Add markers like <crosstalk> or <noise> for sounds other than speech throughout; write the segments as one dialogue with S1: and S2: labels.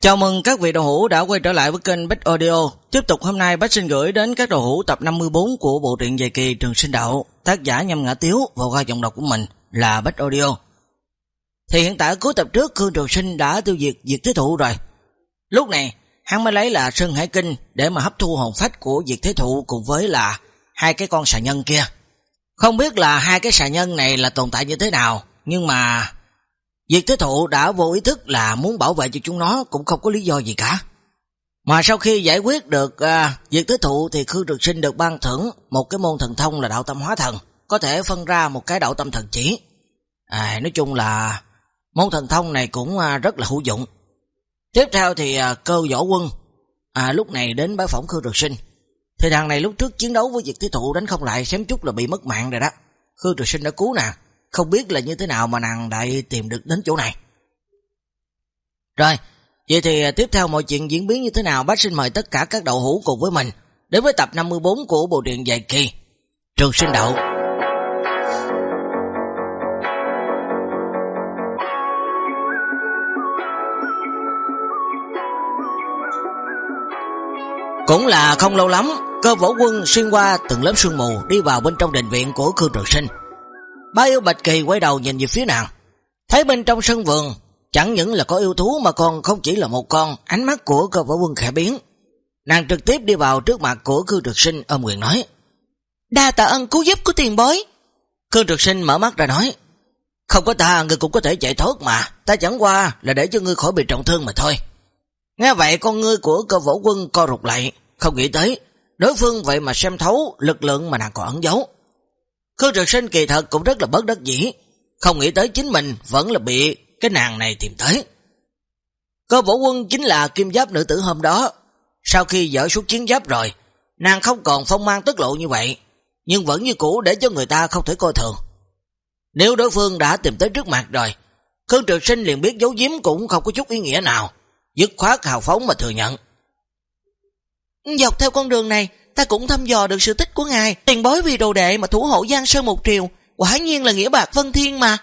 S1: Chào mừng các vị đầu hữu đã quay trở lại với kênh Bách Audio. Tiếp tục hôm nay Bách xin gửi đến các đầu hữu tập 54 của bộ truyện dài kỳ Trường Sinh Đạo, tác giả nhâm ngã tiếu và qua giọng đọc của mình là Bách Audio. Thì hiện tại cuối tập trước Khương Trường Sinh đã tiêu diệt diệt thế thụ rồi. Lúc này, hắn mới lấy là Sơn Hải Kinh để mà hấp thu hồn phách của diệt thế thụ cùng với là hai cái con xà nhân kia. Không biết là hai cái xà nhân này là tồn tại như thế nào, nhưng mà Việc thế thụ đã vô ý thức là muốn bảo vệ cho chúng nó cũng không có lý do gì cả. Mà sau khi giải quyết được à, việc thế thụ thì Khương Trực Sinh được ban thưởng một cái môn thần thông là đạo tâm hóa thần, có thể phân ra một cái đạo tâm thần chỉ. À, nói chung là môn thần thông này cũng à, rất là hữu dụng. Tiếp theo thì à, cơ võ quân à, lúc này đến bái phỏng Khương Trực Sinh. Thì thằng này lúc trước chiến đấu với việc thế thụ đánh không lại xém chút là bị mất mạng rồi đó. Khương Trực Sinh đã cứu nàng không biết là như thế nào mà nàng đại tìm được đến chỗ này. Rồi, vậy thì à, tiếp theo mọi chuyện diễn biến như thế nào bác xin mời tất cả các đậu hữu cùng với mình đến với tập 54 của bộ truyện dài kỳ Trường sinh đậu. Cũng là không lâu lắm, cơ võ quân xuyên qua từng lớp sương mù đi vào bên trong đền viện của Khương Trường Sinh. Ba yêu Bạch Kỳ quay đầu nhìn về phía nàng. Thấy bên trong sân vườn, chẳng những là có yêu thú mà còn không chỉ là một con, ánh mắt của cơ võ quân khẽ biến. Nàng trực tiếp đi vào trước mặt của cư trực sinh ôm quyền nói. Đa tạ ân cứu giúp của tiền bối. Cư trực sinh mở mắt ra nói. Không có ta, ngươi cũng có thể chạy thoát mà. Ta chẳng qua là để cho ngươi khỏi bị trọng thương mà thôi. Nghe vậy con ngươi của cơ võ quân co rụt lại, không nghĩ tới. Đối phương vậy mà xem thấu lực lượng mà nàng còn ẩn giấu. Khương Trực Sinh kỳ thật cũng rất là bất đắc dĩ, không nghĩ tới chính mình vẫn là bị cái nàng này tìm tới. Cơ võ quân chính là kim giáp nữ tử hôm đó, sau khi dỡ suốt chiến giáp rồi, nàng không còn phong mang tức lộ như vậy, nhưng vẫn như cũ để cho người ta không thể coi thường. Nếu đối phương đã tìm tới trước mặt rồi, Khương Trực Sinh liền biết giấu giếm cũng không có chút ý nghĩa nào, dứt khoát hào phóng mà thừa nhận. Dọc theo con đường này, ta cũng thăm dò được sự tích của ngài, tiền bối vì đồ đệ mà thủ hộ Giang Sơn một triều, quả nhiên là nghĩa bạc vân thiên mà.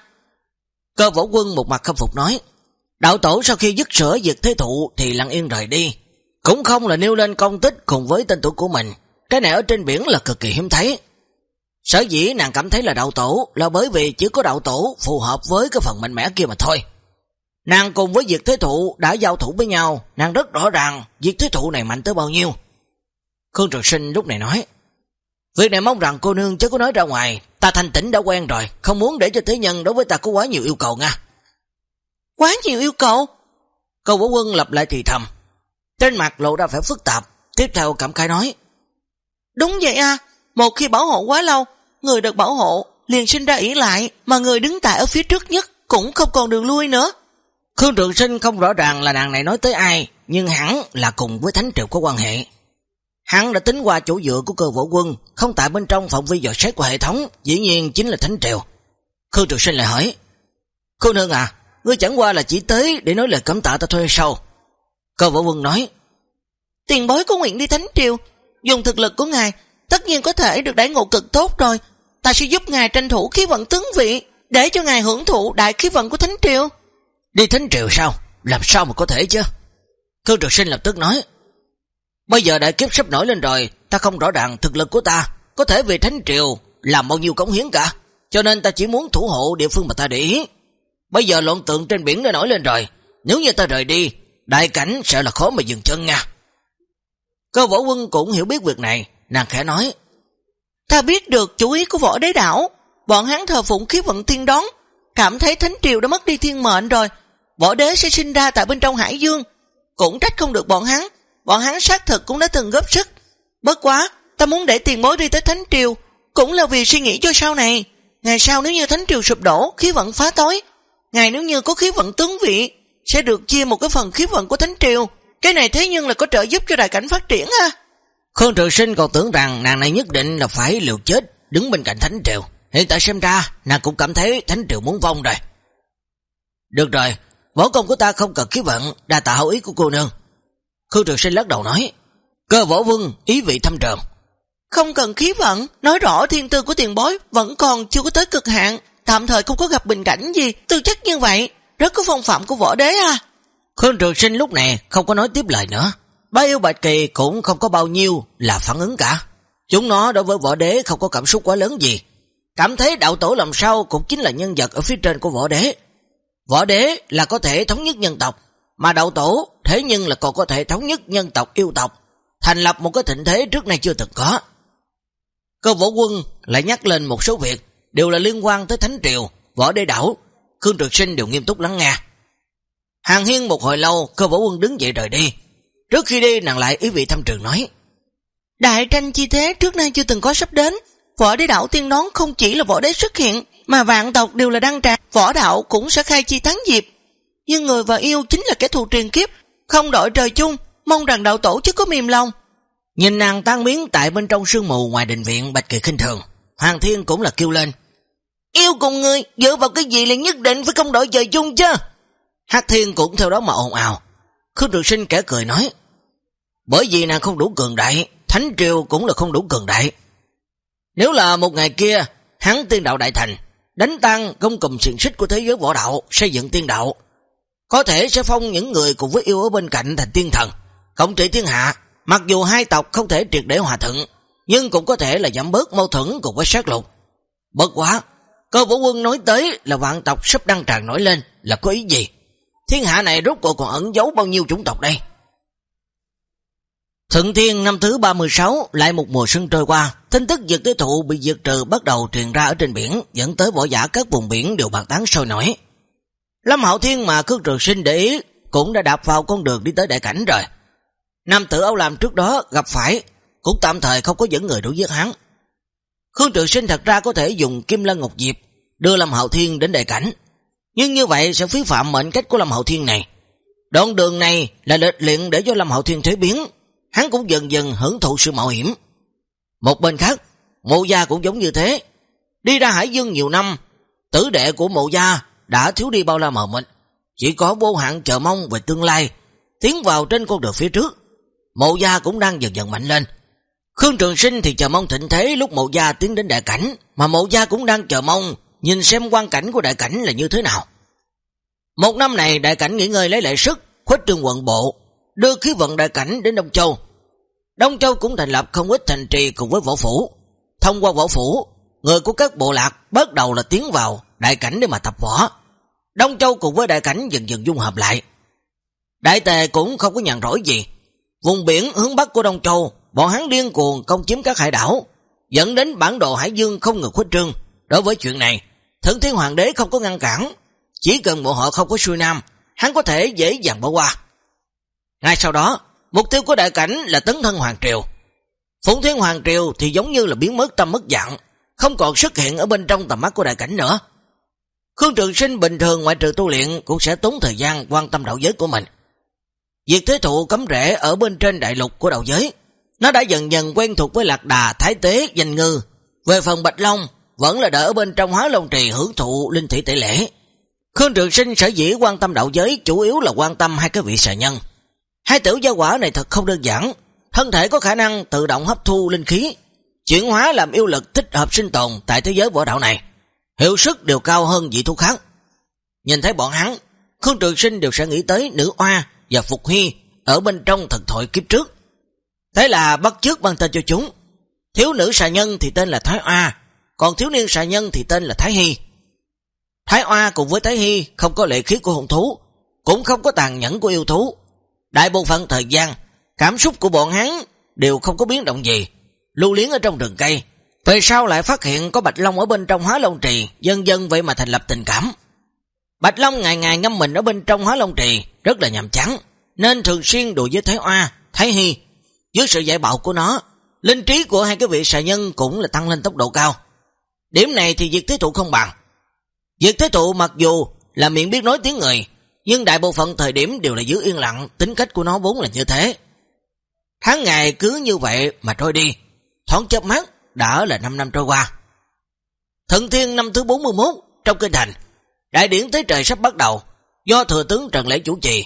S1: Cơ võ quân một mặt khâm phục nói, đạo tổ sau khi dứt sửa diệt thế thụ thì lặng yên rời đi, cũng không là nêu lên công tích cùng với tên tuổi của mình, cái này ở trên biển là cực kỳ hiếm thấy. Sở dĩ nàng cảm thấy là đạo tổ là bởi vì chỉ có đạo tổ phù hợp với cái phần mạnh mẽ kia mà thôi. Nàng cùng với diệt thế thụ đã giao thủ với nhau, nàng rất rõ ràng diệt thế thụ này mạnh tới bao nhiêu. Khương Trường Sinh lúc này nói, Việc này mong rằng cô nương chứ có nói ra ngoài, ta thanh tĩnh đã quen rồi, không muốn để cho thế nhân đối với ta có quá nhiều yêu cầu nha. Quá nhiều yêu cầu? Câu bổ quân lập lại thì thầm. Trên mặt lộ ra phải phức tạp, tiếp theo cảm khai nói. Đúng vậy à, một khi bảo hộ quá lâu, người được bảo hộ liền sinh ra ý lại, mà người đứng tại ở phía trước nhất cũng không còn đường lui nữa. Khương Trường Sinh không rõ ràng là nàng này nói tới ai, nhưng hẳn là cùng với Thánh Triệu có quan hệ. Hắn đã tính qua chỗ dựa của cơ võ quân, không tại bên trong phạm vi dò xét của hệ thống, dĩ nhiên chính là Thánh Triều. Khương Trường Sinh lại hỏi, Cô nương à, ngươi chẳng qua là chỉ tới để nói lời cảm tạ ta thôi sao? Cơ võ quân nói, Tiền bối có nguyện đi Thánh Triều, dùng thực lực của ngài, tất nhiên có thể được đáy ngộ cực tốt rồi. Ta sẽ giúp ngài tranh thủ khí vận tướng vị, để cho ngài hưởng thụ đại khí vận của Thánh Triều. Đi Thánh Triều sao? Làm sao mà có thể chứ? Khương Trường Sinh lập tức nói, Bây giờ đại kiếp sắp nổi lên rồi, ta không rõ ràng thực lực của ta, có thể vì Thánh Triều làm bao nhiêu cống hiến cả, cho nên ta chỉ muốn thủ hộ địa phương mà ta để ý. Bây giờ loạn tượng trên biển đã nổi lên rồi, nếu như ta rời đi, đại cảnh sợ là khó mà dừng chân nha. Cơ võ quân cũng hiểu biết việc này, nàng khẽ nói. Ta biết được chủ ý của võ đế đảo, bọn hắn thờ phụng khí vận thiên đón, cảm thấy Thánh Triều đã mất đi thiên mệnh rồi, võ đế sẽ sinh ra tại bên trong hải dương, cũng trách không được bọn hắn, bọn hắn xác thực cũng đã từng góp sức. Bất quá, ta muốn để tiền bối đi tới Thánh Triều, cũng là vì suy nghĩ cho sau này. Ngày sau nếu như Thánh Triều sụp đổ, khí vận phá tối, ngày nếu như có khí vận tướng vị, sẽ được chia một cái phần khí vận của Thánh Triều. Cái này thế nhưng là có trợ giúp cho đại cảnh phát triển ha. Khương Trường Sinh còn tưởng rằng nàng này nhất định là phải liều chết đứng bên cạnh Thánh Triều. Hiện tại xem ra, nàng cũng cảm thấy Thánh Triều muốn vong rồi. Được rồi, võ công của ta không cần khí vận, đa tạ hậu ý của cô nương. Khương Trường Sinh lắc đầu nói, cơ võ vương ý vị thâm trường. Không cần khí vận, nói rõ thiên tư của tiền bối vẫn còn chưa có tới cực hạn, tạm thời không có gặp bình cảnh gì, tư chất như vậy, rất có phong phạm của võ đế à. Khương Trường Sinh lúc này không có nói tiếp lời nữa. Ba yêu Bạch Kỳ cũng không có bao nhiêu là phản ứng cả. Chúng nó đối với võ đế không có cảm xúc quá lớn gì. Cảm thấy đạo tổ làm sao cũng chính là nhân vật ở phía trên của võ đế. Võ đế là có thể thống nhất nhân tộc, mà đạo tổ thế nhưng là còn có thể thống nhất nhân tộc yêu tộc, thành lập một cái thịnh thế trước nay chưa từng có. Cơ võ quân lại nhắc lên một số việc, đều là liên quan tới Thánh Triều, võ đế đảo. Khương Trực Sinh đều nghiêm túc lắng nghe. Hàng hiên một hồi lâu, cơ võ quân đứng dậy rời đi. Trước khi đi, nàng lại ý vị thăm trường nói. Đại tranh chi thế trước nay chưa từng có sắp đến. Võ đế đảo tiên nón không chỉ là võ đế xuất hiện, mà vạn tộc đều là đăng trạc. Võ đạo cũng sẽ khai chi thắng diệp. Nhưng người và yêu chính là kẻ thù truyền kiếp, không đội trời chung, mong rằng đạo tổ chứ có mềm lòng. Nhìn nàng tan biến tại bên trong sương mù ngoài đình viện Bạch Kỳ khinh thường, Hoàng Thiên cũng là kêu lên. Yêu cùng người, dựa vào cái gì là nhất định phải không đội trời chung chứ? Hát Thiên cũng theo đó mà ồn ào. Khương Trường Sinh kẻ cười nói. Bởi vì nàng không đủ cường đại, Thánh Triều cũng là không đủ cường đại. Nếu là một ngày kia, hắn tiên đạo đại thành, đánh tăng công cùm xiền xích của thế giới võ đạo, xây dựng tiên đạo, có thể sẽ phong những người cùng với yêu ở bên cạnh thành tiên thần, cộng trị thiên hạ, mặc dù hai tộc không thể triệt để hòa thuận, nhưng cũng có thể là giảm bớt mâu thuẫn cùng với sát lục. Bất quá, cơ vũ quân nói tới là vạn tộc sắp đăng tràn nổi lên là có ý gì? Thiên hạ này rốt cuộc còn ẩn giấu bao nhiêu chủng tộc đây? Thượng thiên năm thứ 36 lại một mùa xuân trôi qua, tin tức diệt tế thụ bị diệt trừ bắt đầu truyền ra ở trên biển, dẫn tới võ giả các vùng biển đều bàn tán sôi nổi. Lâm Hạo Thiên mà Khương Trường Sinh để ý cũng đã đạp vào con đường đi tới đại cảnh rồi. Nam tử Âu làm trước đó gặp phải, cũng tạm thời không có dẫn người đủ giết hắn. Khương Trường Sinh thật ra có thể dùng Kim Lân Ngọc Diệp đưa Lâm Hạo Thiên đến đại cảnh, nhưng như vậy sẽ phí phạm mệnh cách của Lâm Hạo Thiên này. Đoạn đường này là lịch luyện để cho Lâm Hạo Thiên thế biến, hắn cũng dần dần hưởng thụ sự mạo hiểm. Một bên khác, mộ gia cũng giống như thế. Đi ra Hải Dương nhiều năm, tử đệ của mộ gia đã thiếu đi bao la mờ mịt, chỉ có vô hạn chờ mong về tương lai, tiến vào trên con đường phía trước. Mộ gia cũng đang dần dần mạnh lên. Khương Trường Sinh thì chờ mong thịnh thế lúc mộ gia tiến đến đại cảnh, mà mộ gia cũng đang chờ mong nhìn xem quan cảnh của đại cảnh là như thế nào. Một năm này đại cảnh nghỉ ngơi lấy lại sức, khuếch trương quận bộ, đưa khí vận đại cảnh đến Đông Châu. Đông Châu cũng thành lập không ít thành trì cùng với võ phủ. Thông qua võ phủ, người của các bộ lạc bắt đầu là tiến vào đại cảnh để mà tập võ. Đông Châu cùng với đại cảnh dần dần dung hợp lại. Đại tề cũng không có nhận rỗi gì. Vùng biển hướng bắc của Đông Châu, bọn hắn điên cuồng công chiếm các hải đảo, dẫn đến bản đồ Hải Dương không ngừng khuếch trương. Đối với chuyện này, Thượng Thiên Hoàng đế không có ngăn cản, chỉ cần bộ họ không có xuôi nam, hắn có thể dễ dàng bỏ qua. Ngay sau đó, mục tiêu của đại cảnh là tấn thân Hoàng Triều. Phụng Thiên Hoàng Triều thì giống như là biến mất tâm mất dạng, không còn xuất hiện ở bên trong tầm mắt của đại cảnh nữa. Khương Trường Sinh bình thường ngoại trừ tu luyện cũng sẽ tốn thời gian quan tâm đạo giới của mình. Việc thế thụ cấm rễ ở bên trên đại lục của đạo giới, nó đã dần dần quen thuộc với lạc đà, thái tế, danh ngư. Về phần Bạch Long, vẫn là đỡ ở bên trong hóa long trì hưởng thụ linh thị tỷ lệ. Khương Trường Sinh sở dĩ quan tâm đạo giới chủ yếu là quan tâm hai cái vị xà nhân. Hai tiểu gia quả này thật không đơn giản, thân thể có khả năng tự động hấp thu linh khí, chuyển hóa làm yêu lực thích hợp sinh tồn tại thế giới võ đạo này hiệu sức đều cao hơn dị thú khác. Nhìn thấy bọn hắn, Khương Trường Sinh đều sẽ nghĩ tới nữ oa và Phục Huy ở bên trong thần thoại kiếp trước. Thế là bắt trước băng tên cho chúng. Thiếu nữ xà nhân thì tên là Thái Oa, còn thiếu niên xà nhân thì tên là Thái Hy. Thái Oa cùng với Thái Hy không có lệ khí của hồn thú, cũng không có tàn nhẫn của yêu thú. Đại bộ phận thời gian, cảm xúc của bọn hắn đều không có biến động gì, lưu liếng ở trong rừng cây, về sau lại phát hiện có Bạch Long ở bên trong hóa long trì, dân dân vậy mà thành lập tình cảm. Bạch Long ngày ngày ngâm mình ở bên trong hóa long trì, rất là nhàm chán, nên thường xuyên đùa với Thái Oa, Thái Hy. Dưới sự dạy bảo của nó, linh trí của hai cái vị xà nhân cũng là tăng lên tốc độ cao. Điểm này thì Diệt Thế Thụ không bằng. Diệt Thế Thụ mặc dù là miệng biết nói tiếng người, nhưng đại bộ phận thời điểm đều là giữ yên lặng, tính cách của nó vốn là như thế. Tháng ngày cứ như vậy mà trôi đi, thoáng chớp mắt, đã là 5 năm trôi qua. Thận thiên năm thứ 41 trong kinh thành, đại điển Tế Trời sắp bắt đầu, do thừa tướng Trần Lễ chủ trì.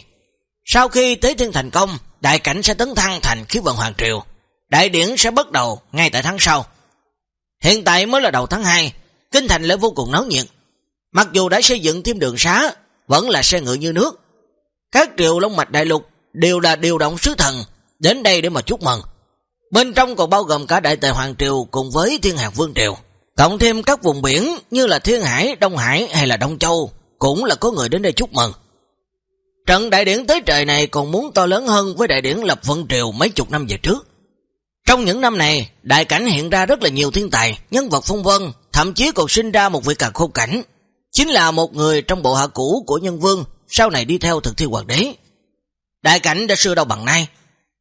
S1: Sau khi Tế Thiên thành công, đại cảnh sẽ tấn thăng thành khí vận Hoàng Triều. Đại điển sẽ bắt đầu ngay tại tháng sau. Hiện tại mới là đầu tháng 2, kinh thành lại vô cùng náo nhiệt. Mặc dù đã xây dựng thêm đường xá, vẫn là xe ngựa như nước. Các triều Long Mạch Đại Lục đều là điều động sứ thần đến đây để mà chúc mừng. Bên trong còn bao gồm cả Đại Tề Hoàng Triều cùng với Thiên Hạc Vương Triều. Cộng thêm các vùng biển như là Thiên Hải, Đông Hải hay là Đông Châu cũng là có người đến đây chúc mừng. Trận đại điển tới trời này còn muốn to lớn hơn với đại điển lập Vân Triều mấy chục năm về trước. Trong những năm này, đại cảnh hiện ra rất là nhiều thiên tài, nhân vật phong vân, thậm chí còn sinh ra một vị càng khôn cảnh. Chính là một người trong bộ hạ cũ của nhân vương, sau này đi theo thực thi hoàng đế. Đại cảnh đã xưa đâu bằng nay.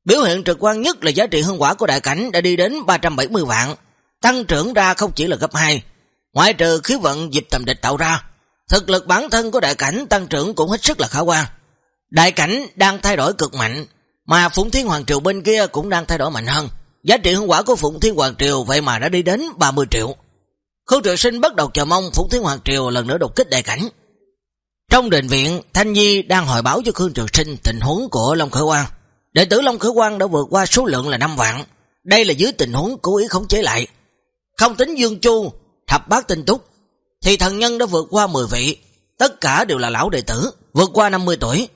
S1: Biểu hiện trực quan nhất là giá trị hương quả của đại cảnh đã đi đến 370 vạn, tăng trưởng ra không chỉ là gấp 2, ngoại trừ khí vận dịp tầm địch tạo ra. Thực lực bản thân của đại cảnh tăng trưởng cũng hết sức là khả quan. Đại cảnh đang thay đổi cực mạnh, mà Phụng Thiên Hoàng Triều bên kia cũng đang thay đổi mạnh hơn. Giá trị hương quả của Phụng Thiên Hoàng Triều vậy mà đã đi đến 30 triệu. Khương trường Sinh bắt đầu chờ mong Phụng Thiên Hoàng Triều lần nữa đột kích đại cảnh. Trong đền viện, Thanh Nhi đang hỏi báo cho Khương trường Sinh tình huống của Long Khởi Quang. Đệ tử Long Khởi Quang đã vượt qua số lượng là 5 vạn. Đây là dưới tình huống cố ý khống chế lại. Không tính Dương Chu, thập bát tinh túc, thì thần nhân đã vượt qua 10 vị. Tất cả đều là lão đệ tử, vượt qua 50 tuổi.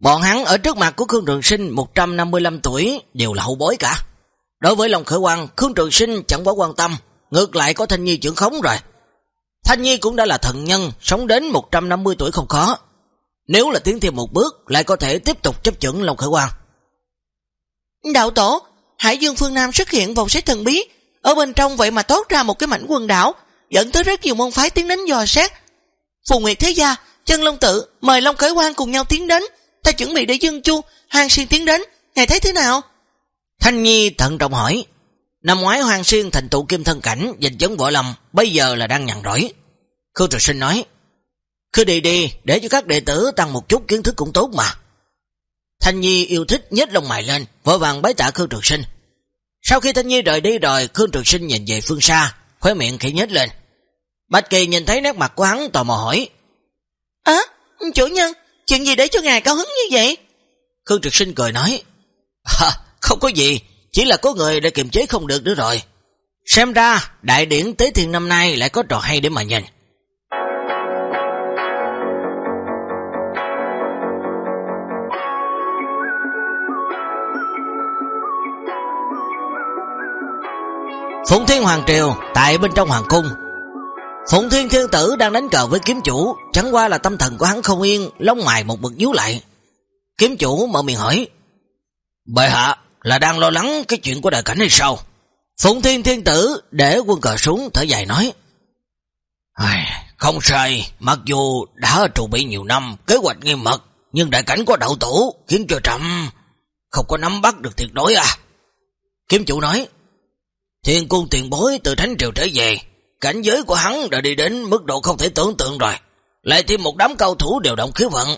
S1: Bọn hắn ở trước mặt của Khương Trường Sinh 155 tuổi đều là hậu bối cả. Đối với Long Khởi Quang, Khương Trường Sinh chẳng quá quan tâm, ngược lại có Thanh Nhi trưởng khống rồi. Thanh Nhi cũng đã là thần nhân, sống đến 150 tuổi không khó. Nếu là tiến thêm một bước, lại có thể tiếp tục chấp chuẩn Long Khởi Quang.
S2: Đạo tổ, Hải Dương phương Nam xuất hiện vòng xét thần bí, ở bên trong vậy mà tốt ra một cái mảnh quần đảo, dẫn tới rất nhiều môn phái tiến đến dò xét. Phù Nguyệt Thế Gia, chân Long Tự, mời Long Khởi Quang cùng nhau tiến đến, ta chuẩn bị để Dương Chu, Hoàng Xuyên tiến đến, ngài thấy thế nào?
S1: Thanh Nhi thận trọng hỏi, năm ngoái Hoàng Xuyên thành tụ kim thân cảnh, giành chấn võ lầm bây giờ là đang nhằn rỗi. Khương Trực Sinh nói, cứ đi đi, để cho các đệ tử tăng một chút kiến thức cũng tốt mà. Thanh Nhi yêu thích nhếch lông mày lên, vội vàng bái tạ Khương Trực Sinh. Sau khi Thanh Nhi rời đi rồi, Khương Trực Sinh nhìn về phương xa, khóe miệng khẽ nhếch lên. Bạch Kỳ nhìn thấy nét mặt của hắn tò mò hỏi.
S2: Á, chủ nhân, chuyện gì để cho ngài cao hứng như vậy?
S1: Khương Trực Sinh cười nói. À, không có gì, chỉ là có người đã kiềm chế không được nữa rồi. Xem ra, đại điển Tế Thiên năm nay lại có trò hay để mà nhìn. Phụng Thiên Hoàng Triều, tại bên trong Hoàng Cung. Phụng Thiên Thiên Tử đang đánh cờ với kiếm chủ, Chẳng qua là tâm thần của hắn không yên, Lông mài một bực nhú lại. Kiếm chủ mở miệng hỏi, Bệ hạ là đang lo lắng cái chuyện của đại cảnh hay sao? Phụng Thiên Thiên Tử để quân cờ xuống thở dài nói Không sai, Mặc dù đã trụ bị nhiều năm, Kế hoạch nghiêm mật, Nhưng đại cảnh có đậu tổ Khiến cho trầm, Không có nắm bắt được tuyệt đối à. Kiếm chủ nói Thiên cung tiền bối từ Thánh Triều trở về, cảnh giới của hắn đã đi đến mức độ không thể tưởng tượng rồi. Lại thêm một đám cao thủ đều động khí vận.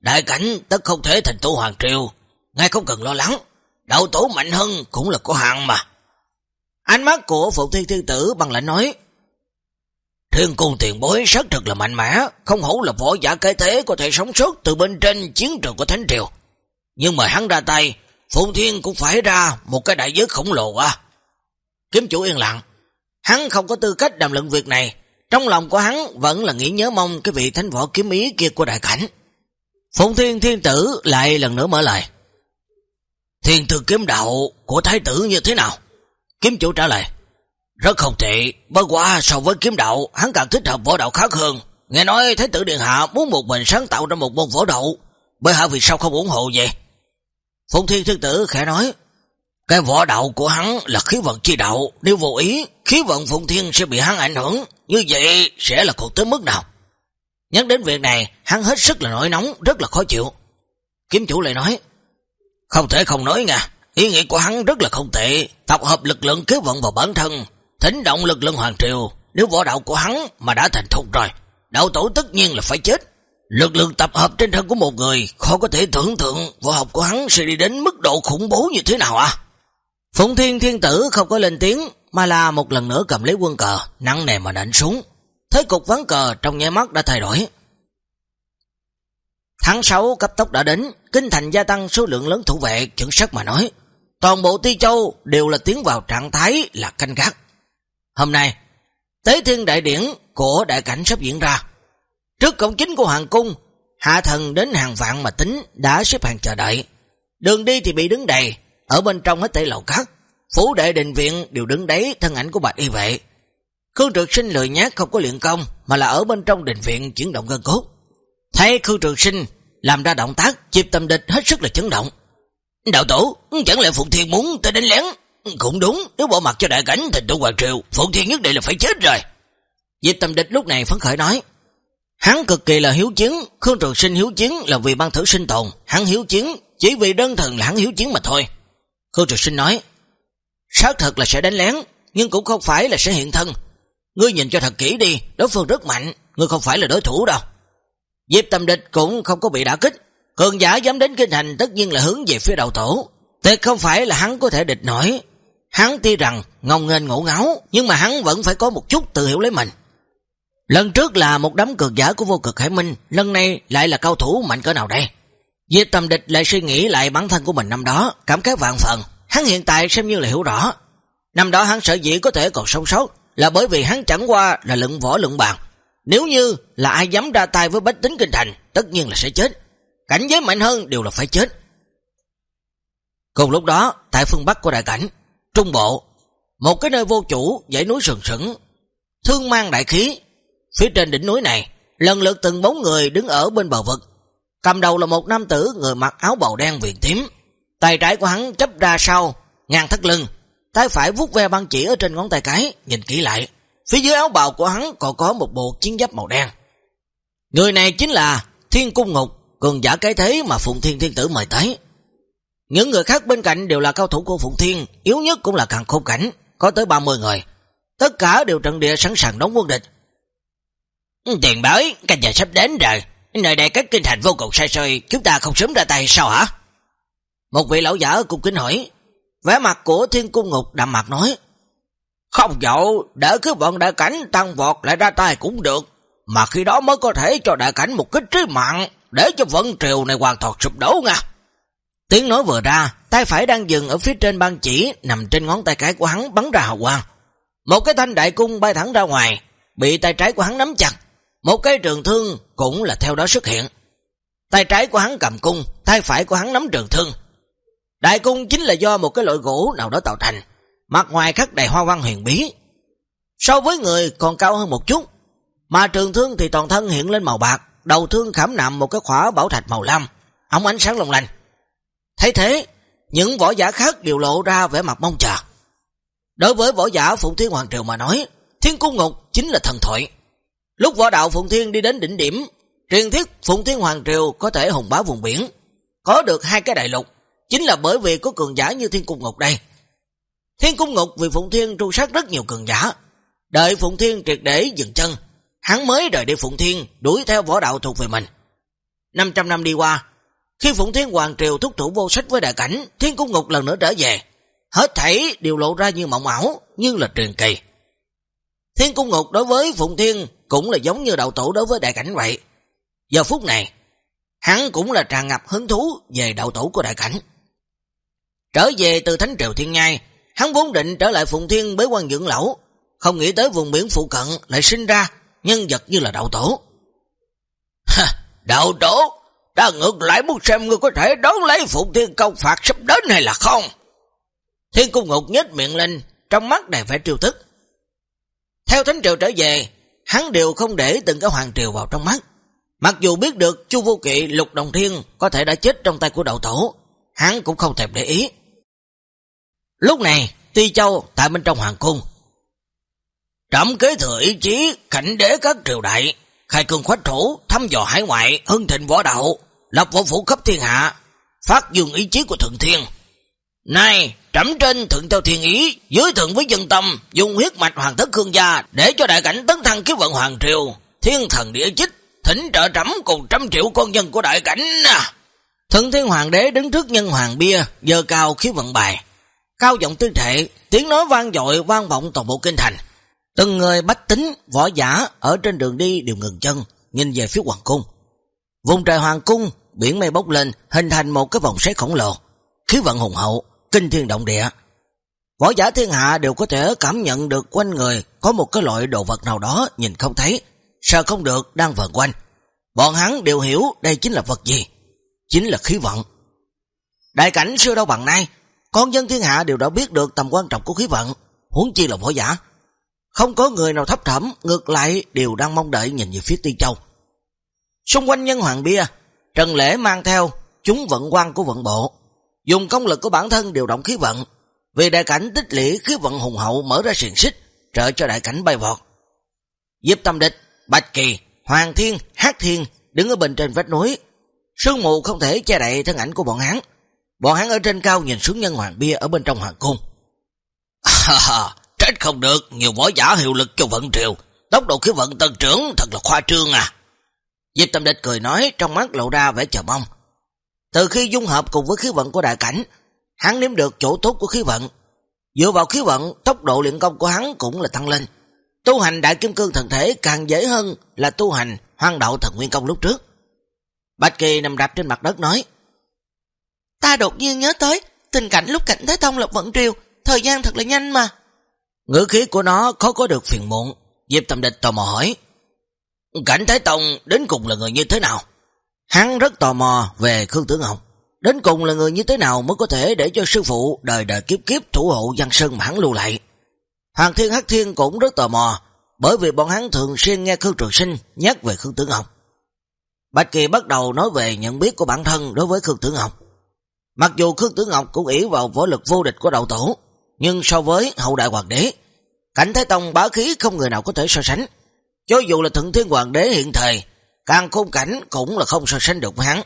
S1: Đại cảnh tất không thể thành tu Hoàng Triều. Ngay không cần lo lắng. Đạo tổ mạnh hơn cũng là có hạn mà. Ánh mắt của Phụ Thiên Thiên Tử bằng lạnh nói. Thiên cung tiền bối rất thực là mạnh mẽ, không hổ là võ giả cái thế có thể sống sót từ bên trên chiến trường của Thánh Triều. Nhưng mà hắn ra tay, Phụng Thiên cũng phải ra một cái đại giới khổng lồ à. Kiếm chủ yên lặng. Hắn không có tư cách đàm luận việc này. Trong lòng của hắn vẫn là nghĩ nhớ mong cái vị thánh võ kiếm ý kia của đại cảnh. Phụng thiên thiên tử lại lần nữa mở lời. Thiên thư kiếm đạo của thái tử như thế nào? Kiếm chủ trả lời. Rất không tệ, bất quá so với kiếm đạo, hắn càng thích hợp võ đạo khác hơn. Nghe nói Thái tử Điện Hạ muốn một mình sáng tạo ra một môn võ đạo, bởi hạ vì sao không ủng hộ vậy? Phụng Thiên Thiên Tử khẽ nói, cái võ đạo của hắn là khí vận chi đạo, nếu vô ý, khí vận phụng thiên sẽ bị hắn ảnh hưởng, như vậy sẽ là cuộc tới mức nào? Nhắc đến việc này, hắn hết sức là nổi nóng, rất là khó chịu. Kiếm chủ lại nói, không thể không nói nha, ý nghĩ của hắn rất là không tệ, tập hợp lực lượng khí vận vào bản thân, thỉnh động lực lượng hoàng triều, nếu võ đạo của hắn mà đã thành thục rồi, đạo tổ tất nhiên là phải chết. Lực lượng tập hợp trên thân của một người khó có thể tưởng tượng võ học của hắn sẽ đi đến mức độ khủng bố như thế nào à? Phụng Thiên Thiên Tử không có lên tiếng, mà là một lần nữa cầm lấy quân cờ, nặng nề mà đánh xuống. Thế cục ván cờ trong nháy mắt đã thay đổi. Tháng 6 cấp tốc đã đến, kinh thành gia tăng số lượng lớn thủ vệ, chuẩn sắc mà nói. Toàn bộ Ti Châu đều là tiến vào trạng thái là canh gác. Hôm nay, Tế Thiên Đại Điển của đại cảnh sắp diễn ra. Trước cổng chính của Hoàng Cung, hạ thần đến hàng vạn mà tính đã xếp hàng chờ đợi. Đường đi thì bị đứng đầy, ở bên trong hết tẩy lầu cắt. Phủ đệ đình viện đều đứng đấy thân ảnh của bạch y vệ. Khương trực sinh lười nhát không có luyện công, mà là ở bên trong đình viện chuyển động gân cốt. Thấy Khương trực sinh làm ra động tác, chịp tâm địch hết sức là chấn động. Đạo tổ, chẳng lẽ Phụng Thiên muốn tới đánh lén? Cũng đúng, nếu bỏ mặt cho đại cảnh thành tụ Hoàng Triều, Phụng Thiên nhất định là phải chết rồi. Diệp tâm địch lúc này phấn khởi nói, hắn cực kỳ là hiếu chiến, Khương Trường Sinh hiếu chiến là vì ban thử sinh tồn, hắn hiếu chiến chỉ vì đơn thần là hắn hiếu chiến mà thôi. Khương Trực Sinh nói, xác thật là sẽ đánh lén, nhưng cũng không phải là sẽ hiện thân. Ngươi nhìn cho thật kỹ đi, đối phương rất mạnh, ngươi không phải là đối thủ đâu. Diệp tâm địch cũng không có bị đả kích, cường giả dám đến kinh thành tất nhiên là hướng về phía đầu tổ. Tuyệt không phải là hắn có thể địch nổi. Hắn tuy rằng ngông nghênh ngộ ngáo, nhưng mà hắn vẫn phải có một chút tự hiểu lấy mình. Lần trước là một đám cường giả của vô cực hải minh, lần này lại là cao thủ mạnh cỡ nào đây? Diệp tâm địch lại suy nghĩ lại bản thân của mình năm đó, cảm khái vạn phần. Hắn hiện tại xem như là hiểu rõ. Năm đó hắn sợ dĩ có thể còn sống sót là bởi vì hắn chẳng qua là lượng võ lượng bàn. Nếu như là ai dám ra tay với bách tính kinh thành, tất nhiên là sẽ chết. Cảnh giới mạnh hơn đều là phải chết. Cùng lúc đó, tại phương Bắc của đại cảnh, Trung Bộ, một cái nơi vô chủ, dãy núi sừng sững, thương mang đại khí. Phía trên đỉnh núi này, lần lượt từng bóng người đứng ở bên bờ vực. Cầm đầu là một nam tử người mặc áo bào đen viền tím. Tay trái của hắn chấp ra sau, ngang thắt lưng. Tay phải vuốt ve băng chỉ ở trên ngón tay cái, nhìn kỹ lại. Phía dưới áo bào của hắn còn có một bộ chiến giáp màu đen. Người này chính là Thiên Cung Ngục, cường giả cái thế mà Phụng Thiên Thiên Tử mời tới. Những người khác bên cạnh đều là cao thủ của Phụng Thiên, yếu nhất cũng là càng khôn cảnh, có tới 30 người. Tất cả đều trận địa sẵn sàng đóng quân địch. Tiền bối, cảnh giờ sắp đến rồi. Nơi đây cách kinh thành vô cùng sai xôi, chúng ta không sớm ra tay sao hả? Một vị lão giả cung kính hỏi. Vẻ mặt của thiên cung ngục đạm mặt nói. Không dậu, để cứ bọn đại cảnh tăng vọt lại ra tay cũng được. Mà khi đó mới có thể cho đại cảnh một kích trí mạng, để cho vận triều này hoàn toàn sụp đổ nha. Tiếng nói vừa ra, tay phải đang dừng ở phía trên băng chỉ, nằm trên ngón tay cái của hắn bắn ra hào quang. Một cái thanh đại cung bay thẳng ra ngoài, bị tay trái của hắn nắm chặt. Một cái trường thương cũng là theo đó xuất hiện. Tay trái của hắn cầm cung, tay phải của hắn nắm trường thương. Đại cung chính là do một cái loại gỗ nào đó tạo thành, mặt ngoài khắc đầy hoa văn huyền bí. So với người còn cao hơn một chút, mà trường thương thì toàn thân hiện lên màu bạc, đầu thương khảm nạm một cái khỏa bảo thạch màu lam, ống ánh sáng long lanh. Thấy thế, những võ giả khác đều lộ ra vẻ mặt mong chờ. Đối với võ giả Phụng Thiên Hoàng Triều mà nói, Thiên Cung Ngục chính là thần thoại. Lúc võ đạo Phụng Thiên đi đến đỉnh điểm, truyền thuyết Phụng Thiên Hoàng Triều có thể hùng bá vùng biển, có được hai cái đại lục, chính là bởi vì có cường giả như Thiên Cung Ngục đây. Thiên Cung Ngục vì Phụng Thiên tru sát rất nhiều cường giả, đợi Phụng Thiên triệt để dừng chân, hắn mới rời đi Phụng Thiên đuổi theo võ đạo thuộc về mình. 500 năm đi qua, khi Phụng Thiên Hoàng Triều thúc thủ vô sách với đại cảnh, Thiên Cung Ngục lần nữa trở về. Hết thảy đều lộ ra như mộng ảo, như là truyền kỳ. Thiên Cung Ngục đối với Phụng Thiên cũng là giống như đạo tổ đối với đại cảnh vậy. Giờ phút này, hắn cũng là tràn ngập hứng thú về đạo tổ của đại cảnh. Trở về từ Thánh Triều Thiên Nhai, hắn vốn định trở lại Phụng Thiên bế quan dưỡng lão, không nghĩ tới vùng biển phụ cận lại sinh ra nhân vật như là đạo tổ. Ha, đạo tổ, Ta ngược lại muốn xem ngươi có thể đón lấy Phụng Thiên công phạt sắp đến hay là không. Thiên cung ngục nhếch miệng lên, trong mắt đầy vẻ triều thức. Theo Thánh Triều trở về, hắn đều không để từng cái hoàng triều vào trong mắt. Mặc dù biết được Chu Vô Kỵ Lục Đồng Thiên có thể đã chết trong tay của đậu tổ, hắn cũng không thèm để ý. Lúc này, Ti Châu tại bên trong hoàng cung. Trẩm kế thừa ý chí, cảnh đế các triều đại, khai cường khoách thủ, thăm dò hải ngoại, hưng thịnh võ đạo, lập võ phủ khắp thiên hạ, phát dương ý chí của thượng thiên. Này, trẫm trên thượng theo thiên ý, dưới thượng với dân tâm, dùng huyết mạch hoàng thất khương gia để cho đại cảnh tấn thăng khí vận hoàng triều, thiên thần địa chích, thỉnh trợ trẫm cùng trăm triệu con dân của đại cảnh. Thượng thiên hoàng đế đứng trước nhân hoàng bia, dơ cao khí vận bài. Cao giọng tư thệ, tiếng nói vang dội vang vọng toàn bộ kinh thành. Từng người bách tính, võ giả ở trên đường đi đều ngừng chân, nhìn về phía hoàng cung. Vùng trời hoàng cung, biển mây bốc lên, hình thành một cái vòng xoáy khổng lồ, khí vận hùng hậu, kinh thiên động địa. Võ giả thiên hạ đều có thể cảm nhận được quanh người có một cái loại đồ vật nào đó nhìn không thấy, sợ không được đang vần quanh. Bọn hắn đều hiểu đây chính là vật gì. Chính là khí vận. Đại cảnh xưa đâu bằng nay, con dân thiên hạ đều đã biết được tầm quan trọng của khí vận, huống chi là võ giả. Không có người nào thấp thẩm, ngược lại đều đang mong đợi nhìn về phía Tiên Châu. Xung quanh nhân hoàng bia, Trần Lễ mang theo chúng vận quan của vận bộ, dùng công lực của bản thân điều động khí vận, vì đại cảnh tích lũy khí vận hùng hậu mở ra xiềng xích, trợ cho đại cảnh bay vọt. Diệp Tâm Địch, Bạch Kỳ, Hoàng Thiên, Hát Thiên đứng ở bên trên vách núi, sương mù không thể che đậy thân ảnh của bọn hắn. Bọn hắn ở trên cao nhìn xuống nhân hoàng bia ở bên trong hoàng cung. trách không được, nhiều võ giả hiệu lực cho vận triều, tốc độ khí vận tăng trưởng thật là khoa trương à. Diệp Tâm Địch cười nói trong mắt lộ ra vẻ chờ mong. Từ khi dung hợp cùng với khí vận của đại cảnh, hắn nếm được chỗ tốt của khí vận. Dựa vào khí vận, tốc độ luyện công của hắn cũng là tăng lên. Tu hành đại kim cương thần thể càng dễ hơn là tu hành hoang đậu thần nguyên công lúc trước. Bạch Kỳ nằm đạp trên mặt đất nói, Ta đột nhiên nhớ tới, tình cảnh lúc cảnh Thái Tông lập vận triều, thời gian thật là nhanh mà. Ngữ khí của nó khó có được phiền muộn, Diệp Tâm Địch tò mò hỏi, Cảnh Thái Tông đến cùng là người như thế nào? Hắn rất tò mò về Khương Tử Ngọc. Đến cùng là người như thế nào mới có thể để cho sư phụ đời đời kiếp kiếp thủ hộ văn sơn mà hắn lưu lại. Hoàng Thiên Hắc Thiên cũng rất tò mò, bởi vì bọn hắn thường xuyên nghe Khương Trường Sinh nhắc về Khương Tử Ngọc. Bạch Kỳ bắt đầu nói về nhận biết của bản thân đối với Khương Tử Ngọc. Mặc dù Khương Tử Ngọc cũng ỷ vào võ lực vô địch của đầu tổ, nhưng so với hậu đại hoàng đế, cảnh Thái Tông bá khí không người nào có thể so sánh. Cho dù là thượng thiên hoàng đế hiện thời, càng khôn cảnh cũng là không so sánh được với hắn.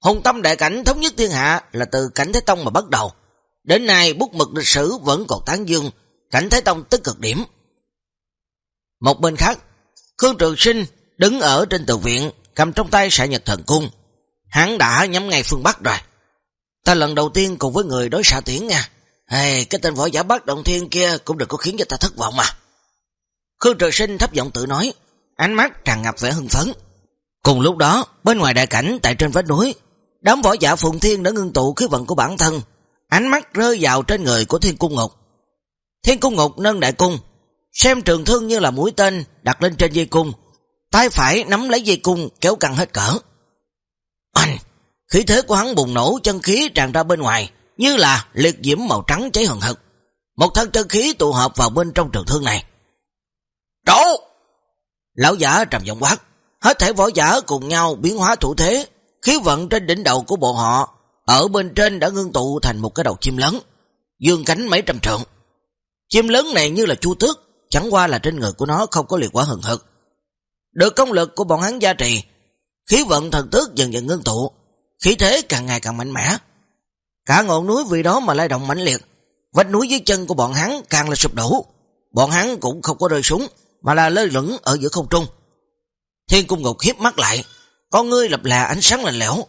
S1: Hùng tâm đại cảnh thống nhất thiên hạ là từ cảnh thế Tông mà bắt đầu. Đến nay bút mực lịch sử vẫn còn tán dương, cảnh thế Tông tức cực điểm. Một bên khác, Khương Trường Sinh đứng ở trên tường viện, cầm trong tay sải nhật thần cung. Hắn đã nhắm ngay phương Bắc rồi. Ta lần đầu tiên cùng với người đối xạ tiễn nha. Hey, cái tên võ giả bác Động Thiên kia cũng đừng có khiến cho ta thất vọng mà. Khương Trường Sinh thấp giọng tự nói, ánh mắt tràn ngập vẻ hưng phấn. Cùng lúc đó, bên ngoài đại cảnh tại trên vách núi, đám võ giả Phụng Thiên đã ngưng tụ khí vận của bản thân, ánh mắt rơi vào trên người của Thiên Cung Ngục. Thiên Cung Ngục nâng đại cung, xem trường thương như là mũi tên đặt lên trên dây cung, tay phải nắm lấy dây cung kéo căng hết cỡ. Anh, khí thế của hắn bùng nổ chân khí tràn ra bên ngoài, như là liệt diễm màu trắng cháy hừng hực. Một thân chân khí tụ hợp vào bên trong trường thương này. Trổ! Lão giả trầm giọng quát, hết thể võ giả cùng nhau biến hóa thủ thế, khí vận trên đỉnh đầu của bọn họ, ở bên trên đã ngưng tụ thành một cái đầu chim lớn, dương cánh mấy trăm trượng. Chim lớn này như là chu tước, chẳng qua là trên người của nó không có liệt quả hừng hực. Được công lực của bọn hắn gia trì, khí vận thần tước dần dần ngưng tụ, khí thế càng ngày càng mạnh mẽ. Cả ngọn núi vì đó mà lay động mãnh liệt, vách núi dưới chân của bọn hắn càng là sụp đổ. Bọn hắn cũng không có rơi súng, mà là lơ lửng ở giữa không trung. Thiên cung ngục hiếp mắt lại, con ngươi lập là ánh sáng lạnh lẽo.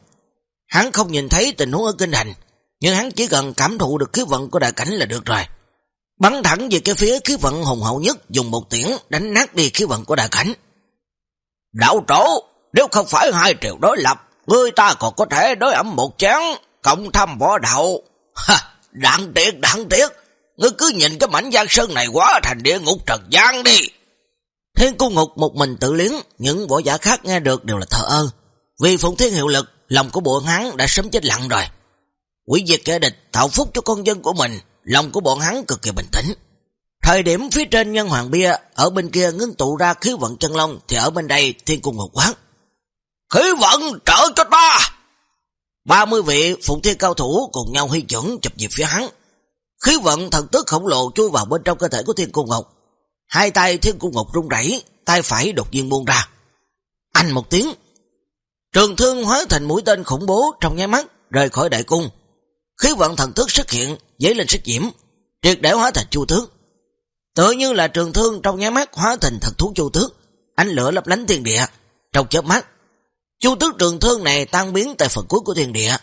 S1: Hắn không nhìn thấy tình huống ở kinh hành, nhưng hắn chỉ cần cảm thụ được khí vận của đại cảnh là được rồi. Bắn thẳng về cái phía khí vận hùng hậu nhất, dùng một tiễn đánh nát đi khí vận của đại cảnh. Đạo trổ, nếu không phải hai triệu đối lập, người ta còn có thể đối ẩm một chén, cộng thăm võ đạo. Ha, đáng tiếc, đáng tiếc. Ngươi cứ nhìn cái mảnh giang sơn này quá thành địa ngục trần gian đi. Thiên cung ngục một mình tự liếng, những võ giả khác nghe được đều là thờ ơ. Vì phụng thiên hiệu lực, lòng của bọn hắn đã sớm chết lặng rồi. Quỷ diệt kẻ địch, tạo phúc cho con dân của mình, lòng của bọn hắn cực kỳ bình tĩnh. Thời điểm phía trên nhân hoàng bia, ở bên kia ngưng tụ ra khí vận chân long, thì ở bên đây thiên cung ngục quán. Khí vận trợ cho ta! 30 vị phụng thiên cao thủ cùng nhau huy chuẩn chụp dịp phía hắn. Khí vận thần tức khổng lồ chui vào bên trong cơ thể của thiên cung ngục. Hai tay thiên cung ngục rung rẩy, tay phải đột nhiên buông ra. Anh một tiếng. Trường thương hóa thành mũi tên khủng bố trong nháy mắt, rời khỏi đại cung. Khí vận thần thức xuất hiện, dấy lên sức diễm, triệt để hóa thành chu tước. Tự như là trường thương trong nháy mắt hóa thành thật thú chu tước, ánh lửa lấp lánh thiên địa, trong chớp mắt. Chu tước trường thương này tan biến tại phần cuối của thiên địa.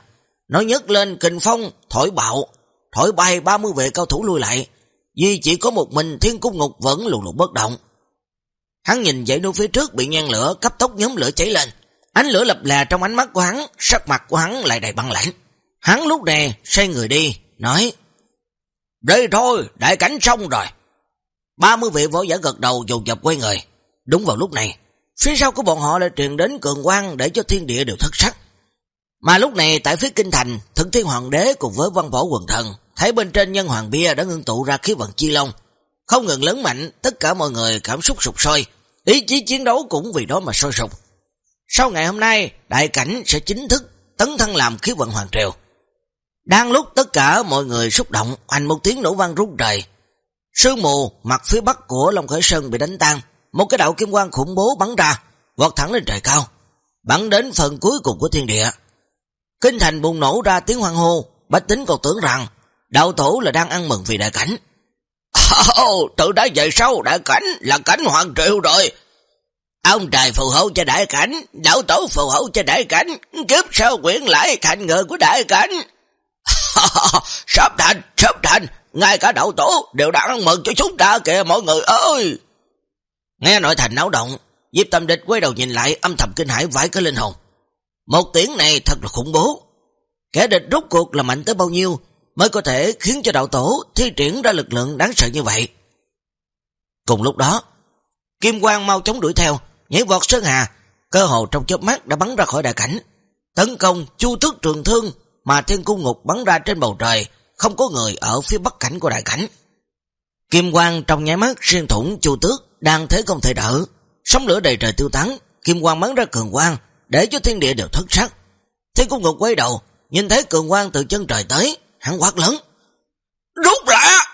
S1: Nó nhấc lên kinh phong, thổi bạo, thổi bay 30 vệ cao thủ lui lại, vì chỉ có một mình thiên cung ngục vẫn lù lù bất động. Hắn nhìn dãy núi phía trước bị nhan lửa cấp tốc nhóm lửa cháy lên. Ánh lửa lập là trong ánh mắt của hắn, sắc mặt của hắn lại đầy băng lãnh. Hắn lúc này xoay người đi, nói Đây thôi, đại cảnh xong rồi. 30 vị võ giả gật đầu dồn dập quay người. Đúng vào lúc này, Phía sau của bọn họ lại truyền đến cường quang để cho thiên địa đều thất sắc. Mà lúc này tại phía kinh thành, Thượng thiên hoàng đế cùng với văn võ quần thần, thấy bên trên nhân hoàng bia đã ngưng tụ ra khí vận chi long. Không ngừng lớn mạnh, tất cả mọi người cảm xúc sụp sôi, ý chí chiến đấu cũng vì đó mà sôi sục. Sau ngày hôm nay, đại cảnh sẽ chính thức tấn thân làm khí vận hoàng triều. Đang lúc tất cả mọi người xúc động, anh một tiếng nổ vang rung trời. Sương mù mặt phía bắc của Long Khởi Sơn bị đánh tan, một cái đạo kim quang khủng bố bắn ra, vọt thẳng lên trời cao, bắn đến phần cuối cùng của thiên địa. Kinh thành bùng nổ ra tiếng hoang hô, bách tính còn tưởng rằng đạo tổ là đang ăn mừng vì đại cảnh. Oh, từ đó về sau đại cảnh là cảnh hoàng triệu rồi. Ông trời phù hộ cho đại cảnh, đạo tổ phù hộ cho đại cảnh, kiếp sau quyển lại thành người của đại cảnh. <laughs> sắp thành, sắp thành, ngay cả đạo tổ đều đã ăn mừng cho chúng ta kìa mọi người ơi. Nghe nội thành náo động, Diệp Tâm Địch quay đầu nhìn lại âm thầm kinh hải vãi cái linh hồn. Một tiếng này thật là khủng bố. Kẻ địch rút cuộc là mạnh tới bao nhiêu mới có thể khiến cho đạo tổ thi triển ra lực lượng đáng sợ như vậy. Cùng lúc đó, Kim Quang mau chóng đuổi theo, nhảy vọt Sơn Hà, cơ hồ trong chớp mắt đã bắn ra khỏi đại cảnh. Tấn công chu tước trường thương mà thiên cung ngục bắn ra trên bầu trời, không có người ở phía bắc cảnh của đại cảnh. Kim Quang trong nháy mắt xuyên thủng chu tước đang thế không thể đỡ, sóng lửa đầy trời tiêu tán, Kim Quang bắn ra cường quang, để cho thiên địa đều thất sắc. Thiên cung ngục quay đầu, nhìn thấy cường quang từ chân trời tới, hắn quát lớn. Rút lại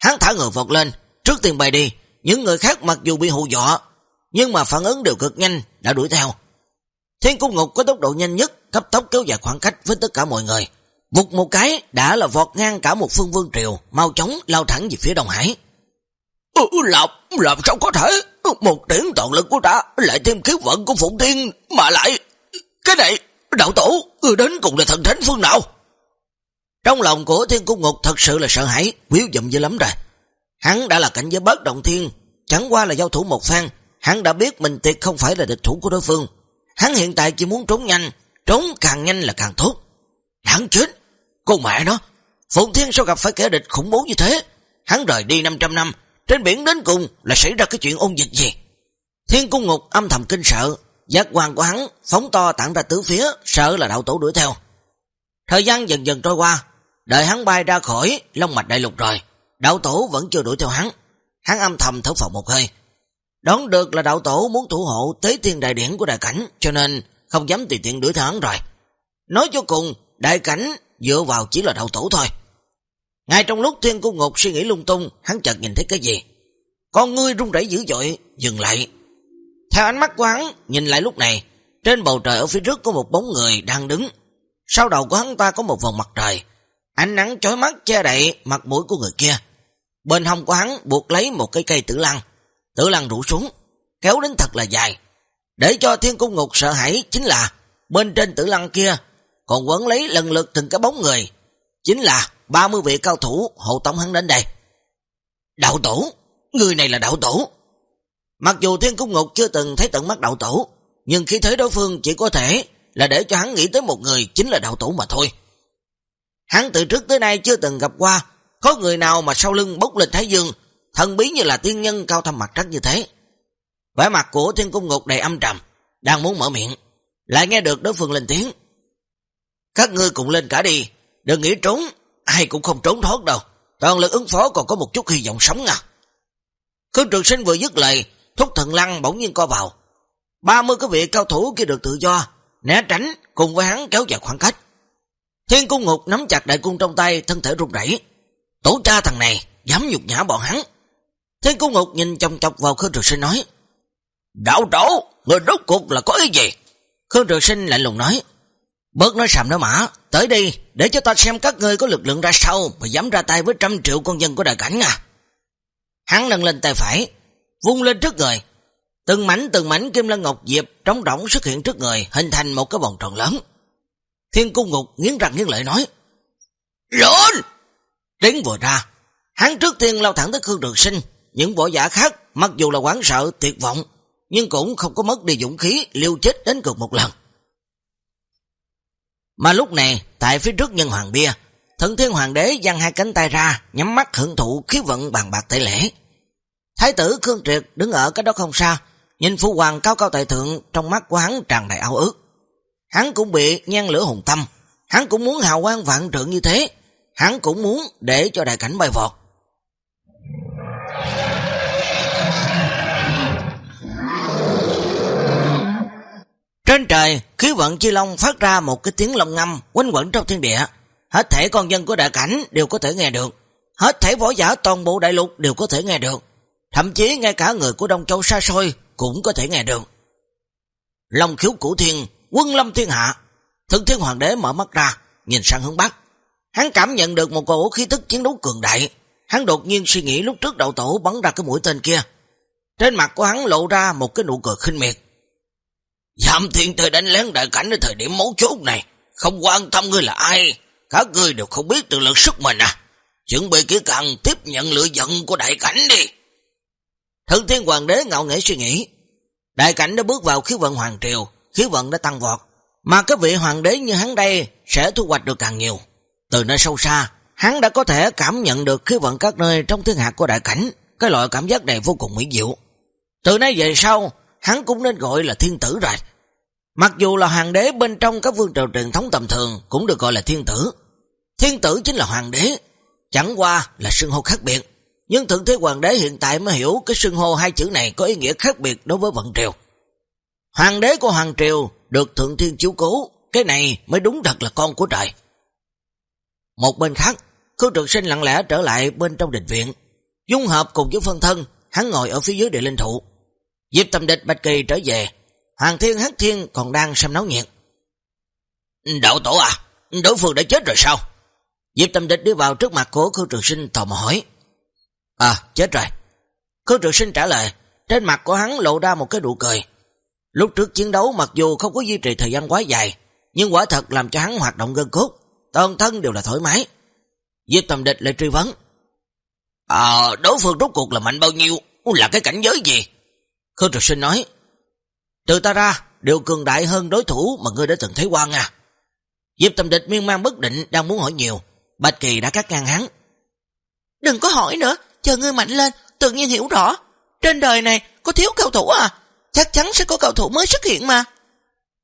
S1: Hắn thả người vọt lên, trước tiên bay đi, những người khác mặc dù bị hù dọa, nhưng mà phản ứng đều cực nhanh, đã đuổi theo. Thiên cung ngục có tốc độ nhanh nhất, cấp tốc kéo dài khoảng cách với tất cả mọi người. Vụt một cái đã là vọt ngang cả một phương vương triều, mau chóng lao thẳng về phía Đông Hải. Ừ, làm, làm sao có thể? Một tiếng toàn lực của ta lại thêm khí vận của Phụng Thiên mà lại... Cái này, đạo tổ, người đến cùng là thần thánh phương nào? Trong lòng của thiên cung ngục thật sự là sợ hãi, quyếu dụm dữ lắm rồi. Hắn đã là cảnh giới bất động thiên, chẳng qua là giao thủ một phan, hắn đã biết mình tuyệt không phải là địch thủ của đối phương. Hắn hiện tại chỉ muốn trốn nhanh, trốn càng nhanh là càng tốt. hắn chết, cô mẹ nó, Phụng Thiên sao gặp phải kẻ địch khủng bố như thế? Hắn rời đi 500 năm, trên biển đến cùng là xảy ra cái chuyện ôn dịch gì? Thiên cung ngục âm thầm kinh sợ, giác quan của hắn phóng to tặng ra tứ phía, sợ là đạo tổ đuổi theo. Thời gian dần dần trôi qua, đợi hắn bay ra khỏi Long Mạch Đại Lục rồi, đạo tổ vẫn chưa đuổi theo hắn. Hắn âm thầm thở phào một hơi. Đón được là đạo tổ muốn thủ hộ tế thiên đại điển của đại cảnh, cho nên không dám tùy tiện đuổi theo hắn rồi. Nói cho cùng, đại cảnh dựa vào chỉ là đạo tổ thôi. Ngay trong lúc thiên cung ngục suy nghĩ lung tung, hắn chợt nhìn thấy cái gì? Con ngươi rung rẩy dữ dội, dừng lại. Theo ánh mắt của hắn, nhìn lại lúc này, trên bầu trời ở phía trước có một bóng người đang đứng. Sau đầu của hắn ta có một vòng mặt trời. Ánh nắng chói mắt che đậy mặt mũi của người kia. Bên hông của hắn buộc lấy một cái cây tử lăng. Tử lăng rủ xuống, kéo đến thật là dài. Để cho thiên cung ngục sợ hãi chính là bên trên tử lăng kia còn quấn lấy lần lượt từng cái bóng người. Chính là 30 vị cao thủ hộ tổng hắn đến đây. Đạo tổ, người này là đạo tổ. Mặc dù thiên cung ngục chưa từng thấy tận mắt đạo tổ, nhưng khi thấy đối phương chỉ có thể là để cho hắn nghĩ tới một người chính là đạo tổ mà thôi. Hắn từ trước tới nay chưa từng gặp qua có người nào mà sau lưng bốc lên Thái Dương thần bí như là tiên nhân cao thâm mặt trắc như thế. Vẻ mặt của thiên cung ngục đầy âm trầm, đang muốn mở miệng, lại nghe được đối phương lên tiếng. Các ngươi cùng lên cả đi, đừng nghĩ trốn, ai cũng không trốn thoát đâu. Toàn lực ứng phó còn có một chút hy vọng sống à. Khương trường sinh vừa dứt lời, thúc thần lăng bỗng nhiên co vào. 30 cái vị cao thủ kia được tự do, né tránh cùng với hắn kéo dài khoảng cách. Thiên cung ngục nắm chặt đại cung trong tay, thân thể rụt rẩy. Tổ cha thằng này, dám nhục nhã bọn hắn. Thiên cung ngục nhìn chồng chọc vào Khương Trường Sinh nói. Đạo tổ, người rốt cuộc là có ý gì? Khương Trường Sinh lạnh lùng nói. Bớt nói sàm nói mã, tới đi, để cho ta xem các ngươi có lực lượng ra sao mà dám ra tay với trăm triệu con dân của đại cảnh à. Hắn nâng lên tay phải, vung lên trước người. Từng mảnh từng mảnh kim lân ngọc diệp trống rỗng xuất hiện trước người, hình thành một cái vòng tròn lớn. Thiên cung ngục nghiến răng nghiến lợi nói. Rộn! Tiếng vừa ra, hắn trước tiên lao thẳng tới Khương Trường Sinh. Những võ giả khác, mặc dù là quán sợ, tuyệt vọng, nhưng cũng không có mất đi dũng khí, liêu chết đến cực một lần. Mà lúc này, tại phía trước nhân hoàng bia, thần thiên hoàng đế dăng hai cánh tay ra, nhắm mắt hưởng thụ khí vận bàn bạc tẩy lễ. Thái tử Khương Triệt đứng ở cái đó không xa, nhìn Phu Hoàng cao cao tại thượng trong mắt của hắn tràn đầy ao ước. Hắn cũng bị nhan lửa hùng tâm, hắn cũng muốn hào quang vạn trượng như thế, hắn cũng muốn để cho đại cảnh bay vọt. Trên trời, khí vận chi long phát ra một cái tiếng lông ngâm quanh quẩn trong thiên địa. Hết thể con dân của đại cảnh đều có thể nghe được. Hết thể võ giả toàn bộ đại lục đều có thể nghe được. Thậm chí ngay cả người của Đông Châu xa xôi cũng có thể nghe được. Long khiếu củ thiên, quân lâm thiên hạ. Thực thiên hoàng đế mở mắt ra, nhìn sang hướng Bắc. Hắn cảm nhận được một cổ khí tức chiến đấu cường đại. Hắn đột nhiên suy nghĩ lúc trước đậu tổ bắn ra cái mũi tên kia. Trên mặt của hắn lộ ra một cái nụ cười khinh miệt. Giảm thiên thời đánh lén đại cảnh ở thời điểm mấu chốt này. Không quan tâm ngươi là ai. Các ngươi đều không biết tự lực sức mình à. Chuẩn bị kỹ càng tiếp nhận lựa giận của đại cảnh đi. Thượng thiên hoàng đế ngạo nghễ suy nghĩ. Đại cảnh đã bước vào khí vận hoàng triều. Khí vận đã tăng vọt. Mà cái vị hoàng đế như hắn đây sẽ thu hoạch được càng nhiều. Từ nơi sâu xa, hắn đã có thể cảm nhận được khí vận các nơi trong thiên hạ của đại cảnh. Cái loại cảm giác này vô cùng mỹ diệu. Từ nay về sau, hắn cũng nên gọi là thiên tử rồi. Mặc dù là hoàng đế bên trong các vương triều truyền thống tầm thường cũng được gọi là thiên tử. Thiên tử chính là hoàng đế, chẳng qua là sưng hô khác biệt. Nhưng thượng thế hoàng đế hiện tại mới hiểu cái sưng hô hai chữ này có ý nghĩa khác biệt đối với vận triều. Hoàng đế của hoàng triều được thượng thiên chiếu cố, cái này mới đúng thật là con của trời. Một bên khác, Khương Trường Sinh lặng lẽ trở lại bên trong đình viện, dung hợp cùng với phân thân, hắn ngồi ở phía dưới địa linh thụ. Diệp Tâm Địch Bạch Kỳ trở về, Hoàng Thiên Hắc Thiên còn đang xem nấu nhiệt. Đạo tổ à, đối phương đã chết rồi sao? Diệp Tâm Địch đi vào trước mặt của Khương Trường Sinh tò mò hỏi. À, chết rồi. Khương Trường Sinh trả lời, trên mặt của hắn lộ ra một cái nụ cười. Lúc trước chiến đấu mặc dù không có duy trì thời gian quá dài, nhưng quả thật làm cho hắn hoạt động gân cốt, toàn thân đều là thoải mái. Diệp Tâm Địch lại truy vấn. À, đối phương rốt cuộc là mạnh bao nhiêu, là cái cảnh giới gì? Khương Trường Sinh nói, từ ta ra, đều cường đại hơn đối thủ mà ngươi đã từng thấy qua nha. Diệp Tâm Địch miên man bất định đang muốn hỏi nhiều, Bạch Kỳ đã cắt ngang hắn.
S2: Đừng có hỏi nữa, chờ ngươi mạnh lên, tự nhiên hiểu rõ. Trên đời này có thiếu cao thủ à? Chắc chắn sẽ có cầu thủ mới xuất hiện mà.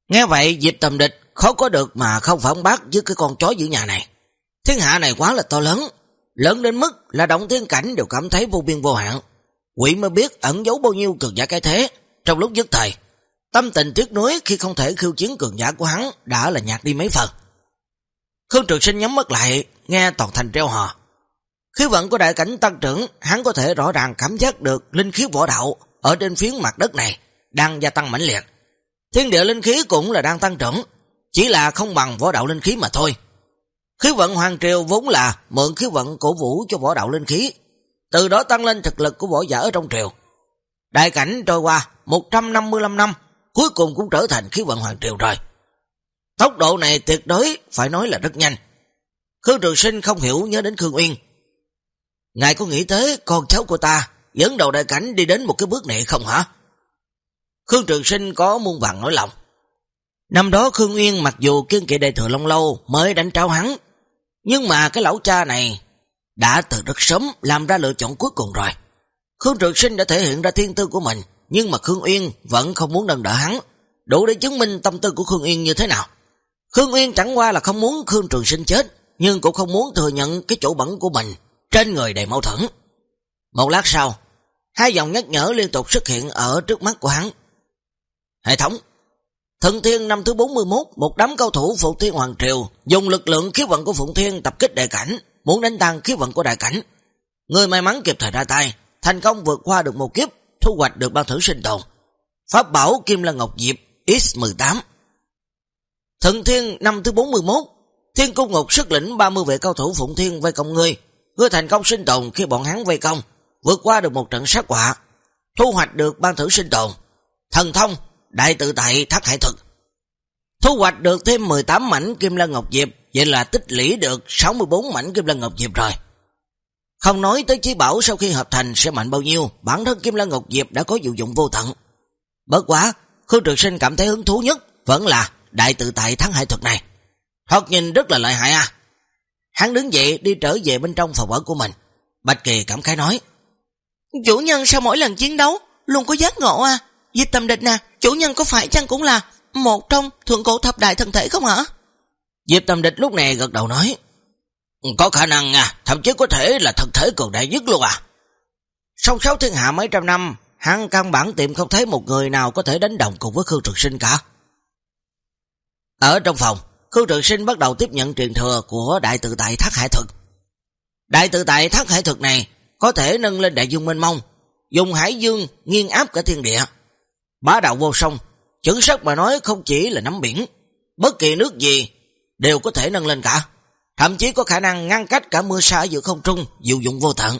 S1: Nghe vậy Diệp tầm Địch khó có được mà không phản bác với cái con chó giữ nhà này. Thiên hạ này quá là to lớn, lớn đến mức là động thiên cảnh đều cảm thấy vô biên vô hạn. Quỷ mới biết ẩn giấu bao nhiêu cường giả cái thế, trong lúc dứt thời. Tâm tình tiếc nuối khi không thể khiêu chiến cường giả của hắn đã là nhạt đi mấy phần. Khương Trường Sinh nhắm mắt lại, nghe toàn thành treo hò. Khí vận của đại cảnh tăng trưởng, hắn có thể rõ ràng cảm giác được linh khí võ đạo ở trên phiến mặt đất này đang gia tăng mãnh liệt. Thiên địa linh khí cũng là đang tăng trưởng, chỉ là không bằng võ đạo linh khí mà thôi. Khí vận hoàng triều vốn là mượn khí vận cổ vũ cho võ đạo linh khí, từ đó tăng lên thực lực của võ giả ở trong triều. Đại cảnh trôi qua 155 năm, cuối cùng cũng trở thành khí vận hoàng triều rồi. Tốc độ này tuyệt đối phải nói là rất nhanh. Khương Trường Sinh không hiểu nhớ đến Khương Uyên. Ngài có nghĩ tới con cháu của ta dẫn đầu đại cảnh đi đến một cái bước này không hả? Khương Trường Sinh có muôn vàng nỗi lòng. Năm đó Khương Uyên mặc dù kiên kỵ đại thừa Long Lâu mới đánh trao hắn, nhưng mà cái lão cha này đã từ rất sớm làm ra lựa chọn cuối cùng rồi. Khương Trường Sinh đã thể hiện ra thiên tư của mình, nhưng mà Khương Uyên vẫn không muốn nâng đỡ hắn, đủ để chứng minh tâm tư của Khương Uyên như thế nào. Khương Uyên chẳng qua là không muốn Khương Trường Sinh chết, nhưng cũng không muốn thừa nhận cái chỗ bẩn của mình, trên người đầy mâu thuẫn. Một lát sau, hai dòng nhắc nhở liên tục xuất hiện ở trước mắt của hắn. Hệ thống Thần Thiên năm thứ 41, một đám cao thủ Phụng Thiên Hoàng Triều dùng lực lượng khí vận của Phụng Thiên tập kích đại cảnh, muốn đánh tăng khí vận của đại cảnh. Người may mắn kịp thời ra tay, thành công vượt qua được một kiếp, thu hoạch được ban thử sinh tồn. Pháp bảo Kim Lân Ngọc Diệp X18 Thần Thiên năm thứ 41 Thiên Cung Ngục sức lĩnh 30 vệ cao thủ Phụng Thiên vây công ngươi Ngươi thành công sinh tồn khi bọn hắn vây công Vượt qua được một trận sát quả Thu hoạch được ban thử sinh tồn Thần thông Đại tự tại thất hải thực Thu hoạch được thêm 18 mảnh Kim Lân Ngọc Diệp, Vậy là tích lũy được 64 mảnh Kim Lân Ngọc Diệp rồi Không nói tới chí bảo sau khi hợp thành sẽ mạnh bao nhiêu, Bản thân Kim Lân Ngọc Diệp đã có dụng dụng vô tận Bất quá, Khương Trường Sinh cảm thấy hứng thú nhất Vẫn là đại tự tại thắng hải thuật này. Thoạt nhìn rất là lợi hại à. Hắn đứng dậy đi trở về bên trong phòng ở của mình. Bạch Kỳ cảm khái nói.
S2: Chủ nhân sao mỗi lần chiến đấu luôn có giác ngộ à. Diệp Tâm Địch nè, chủ nhân có phải chăng cũng là một trong thượng cổ thập đại thần thể không hả?
S1: Diệp Tâm Địch lúc này gật đầu nói, có khả năng à, thậm chí có thể là thần thể cường đại nhất luôn à. Song sáu thiên hạ mấy trăm năm, hắn căn bản tìm không thấy một người nào có thể đánh đồng cùng với Khương Trực Sinh cả. Ở trong phòng, Khương Trực Sinh bắt đầu tiếp nhận truyền thừa của Đại tự tại Thác Hải Thực. Đại tự tại Thác Hải Thực này có thể nâng lên đại dương mênh mông, dùng hải dương nghiên áp cả thiên địa. Bá đạo vô song, chữ sắc mà nói không chỉ là nắm biển, bất kỳ nước gì đều có thể nâng lên cả. Thậm chí có khả năng ngăn cách cả mưa sa giữa không trung, diệu dụng vô tận.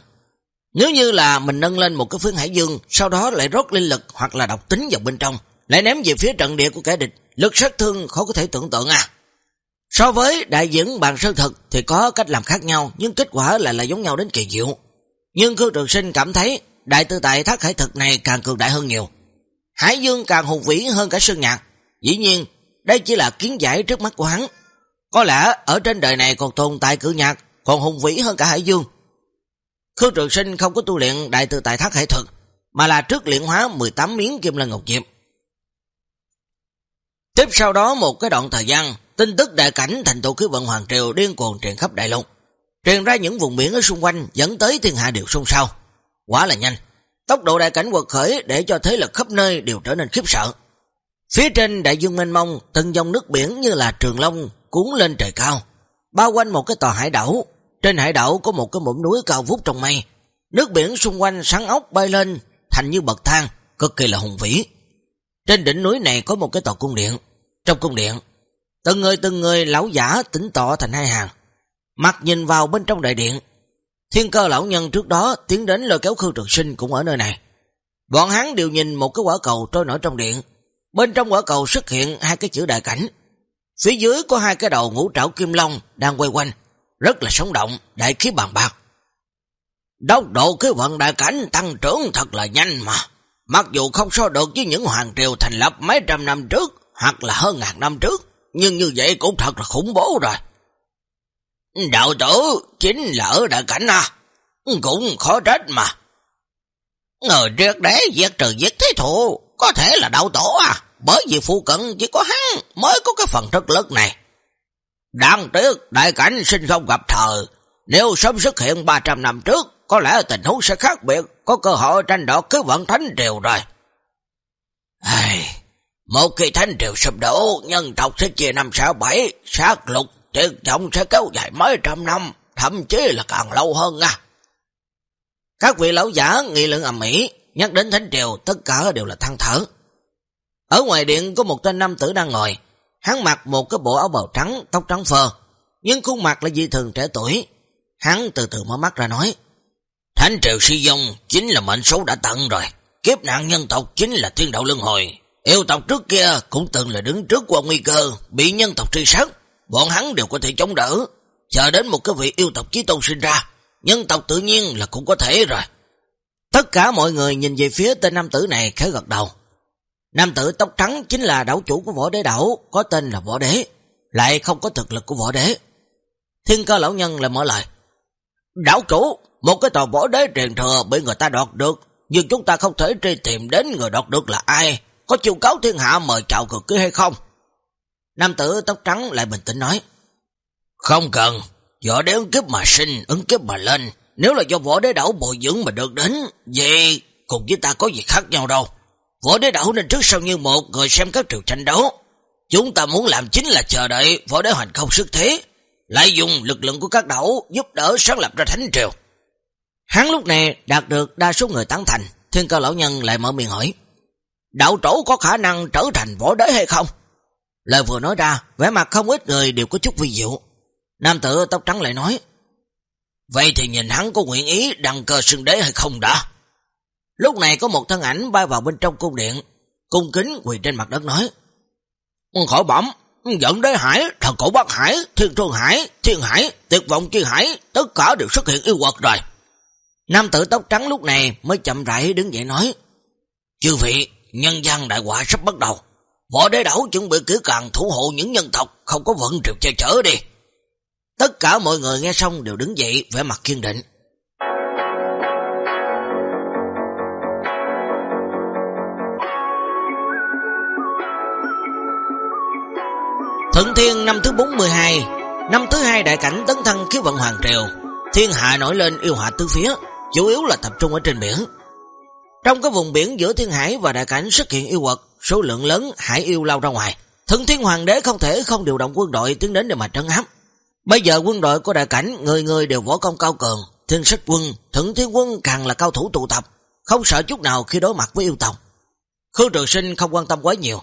S1: Nếu như là mình nâng lên một cái phương hải dương, sau đó lại rót linh lực hoặc là độc tính vào bên trong, lại ném về phía trận địa của kẻ địch, lực sát thương khó có thể tưởng tượng à. So với đại diễn bàn sơ thực thì có cách làm khác nhau, nhưng kết quả lại là giống nhau đến kỳ diệu. Nhưng Khương Trường Sinh cảm thấy đại tư tại thác hải thực này càng cường đại hơn nhiều. Hải dương càng hùng vĩ hơn cả sơn nhạc. Dĩ nhiên, đây chỉ là kiến giải trước mắt của hắn. Có lẽ ở trên đời này còn tồn tại cử nhạc, còn hùng vĩ hơn cả hải dương. Khương Trường Sinh không có tu luyện đại tự tại thác hải thực, mà là trước luyện hóa 18 miếng kim lân ngọc diệp. Tiếp sau đó một cái đoạn thời gian, tin tức đại cảnh thành tổ khí vận Hoàng Triều điên cuồng truyền khắp đại lục. Truyền ra những vùng biển ở xung quanh dẫn tới thiên hạ đều xôn xao, Quá là nhanh. Tốc độ đại cảnh quật khởi để cho thế lực khắp nơi đều trở nên khiếp sợ. Phía trên đại dương mênh mông, từng dòng nước biển như là trường long cuốn lên trời cao, bao quanh một cái tòa hải đảo. Trên hải đảo có một cái mũm núi cao vút trong mây. Nước biển xung quanh sáng ốc bay lên thành như bậc thang, cực kỳ là hùng vĩ. Trên đỉnh núi này có một cái tòa cung điện. Trong cung điện, từng người từng người lão giả tỉnh tọa thành hai hàng. Mặt nhìn vào bên trong đại điện. Thiên cơ lão nhân trước đó tiến đến lôi kéo Khương Trường Sinh cũng ở nơi này. Bọn hắn đều nhìn một cái quả cầu trôi nổi trong điện. Bên trong quả cầu xuất hiện hai cái chữ đại cảnh. Phía dưới có hai cái đầu ngũ trảo kim long đang quay quanh, rất là sống động, đại khí bàn bạc. Đốc độ cái vận đại cảnh tăng trưởng thật là nhanh mà. Mặc dù không so được với những hoàng triều thành lập mấy trăm năm trước, hoặc là hơn ngàn năm trước, nhưng như vậy cũng thật là khủng bố rồi. Đạo tử chính là ở đại cảnh à, cũng khó trách mà. Người trước đế giết trừ giết thế thụ, có thể là đạo tổ à, bởi vì phụ cận chỉ có hắn mới có cái phần rất lớn này. Đáng tiếc, đại cảnh sinh không gặp thời, nếu sớm xuất hiện 300 năm trước, có lẽ tình huống sẽ khác biệt, có cơ hội tranh đoạt cứ vận thánh triều rồi. Ai... Một khi thánh triều sụp đổ, nhân tộc sẽ chia năm sáu bảy, sát lục, tuyệt trọng sẽ kéo dài mấy trăm năm, thậm chí là càng lâu hơn nha. Các vị lão giả nghị lượng ẩm mỹ, nhắc đến thánh triều, tất cả đều là thăng thở. Ở ngoài điện có một tên nam tử đang ngồi, hắn mặc một cái bộ áo bào trắng, tóc trắng phơ, nhưng khuôn mặt là dị thường trẻ tuổi. Hắn từ từ mở mắt ra nói, Thánh triều si dông chính là mệnh số đã tận rồi, kiếp nạn nhân tộc chính là thiên đạo lưng hồi, Yêu tộc trước kia cũng từng là đứng trước qua nguy cơ bị nhân tộc truy sát, bọn hắn đều có thể chống đỡ, chờ đến một cái vị yêu tộc chí tôn sinh ra, nhân tộc tự nhiên là cũng có thể rồi. Tất cả mọi người nhìn về phía tên nam tử này khẽ gật đầu. Nam tử tóc trắng chính là đảo chủ của võ đế đảo, có tên là võ đế, lại không có thực lực của võ đế. Thiên cơ lão nhân lại mở lời. Đảo chủ, một cái tòa võ đế truyền thừa bị người ta đoạt được, nhưng chúng ta không thể truy tìm đến người đoạt được là ai, có chiêu cáo thiên hạ mời chào cực kỳ hay không? Nam tử tóc trắng lại bình tĩnh nói. Không cần, võ đế ứng kiếp mà sinh, ứng kiếp mà lên. Nếu là do võ đế đảo bồi dưỡng mà được đến, vậy cùng với ta có gì khác nhau đâu. Võ đế đảo nên trước sau như một người xem các triều tranh đấu. Chúng ta muốn làm chính là chờ đợi võ đế hoành không sức thế, lại dùng lực lượng của các đảo giúp đỡ sáng lập ra thánh triều. Hắn lúc này đạt được đa số người tán thành, thiên cơ lão nhân lại mở miệng hỏi đạo trổ có khả năng trở thành võ đế hay không? Lời vừa nói ra, vẻ mặt không ít người đều có chút vi diệu. Nam tử tóc trắng lại nói, Vậy thì nhìn hắn có nguyện ý đăng cơ xưng đế hay không đã? Lúc này có một thân ảnh bay vào bên trong cung điện, cung kính quỳ trên mặt đất nói, Khỏi bẩm, dẫn đế hải, thần cổ bắc hải, thiên thương hải, thiên hải, tuyệt vọng chi hải, tất cả đều xuất hiện yêu quật rồi. Nam tử tóc trắng lúc này mới chậm rãi đứng dậy nói, Chư vị, nhân gian đại quả sắp bắt đầu. Võ đế đảo chuẩn bị kỹ càng thủ hộ những nhân tộc không có vận triều che chở đi. Tất cả mọi người nghe xong đều đứng dậy, vẻ mặt kiên định. Thượng Thiên năm thứ 42 Năm thứ hai đại cảnh tấn thân khí vận Hoàng Triều Thiên hạ nổi lên yêu hạ tứ phía, Chủ yếu là tập trung ở trên biển Trong cái vùng biển giữa Thiên Hải và đại cảnh xuất hiện yêu quật số lượng lớn hải yêu lao ra ngoài. Thượng Thiên Hoàng đế không thể không điều động quân đội tiến đến để mà trấn áp. Bây giờ quân đội của đại cảnh, người người đều võ công cao cường, thiên sách quân, thượng thiên quân càng là cao thủ tụ tập, không sợ chút nào khi đối mặt với yêu tộc. Khương Trường Sinh không quan tâm quá nhiều.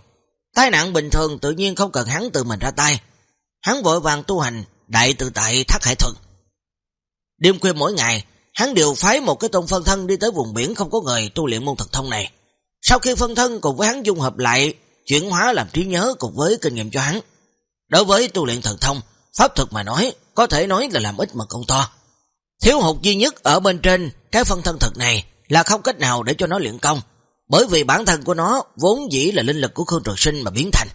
S1: Tai nạn bình thường tự nhiên không cần hắn tự mình ra tay. Hắn vội vàng tu hành, đại tự tại thác hải thuận. Đêm khuya mỗi ngày, hắn đều phái một cái tôn phân thân đi tới vùng biển không có người tu luyện môn thật thông này. Sau khi phân thân cùng với hắn dung hợp lại, chuyển hóa làm trí nhớ cùng với kinh nghiệm cho hắn. Đối với tu luyện thần thông, pháp thuật mà nói, có thể nói là làm ít mà công to. Thiếu hụt duy nhất ở bên trên cái phân thân thật này là không cách nào để cho nó luyện công, bởi vì bản thân của nó vốn dĩ là linh lực của Khương Trường Sinh mà biến thành.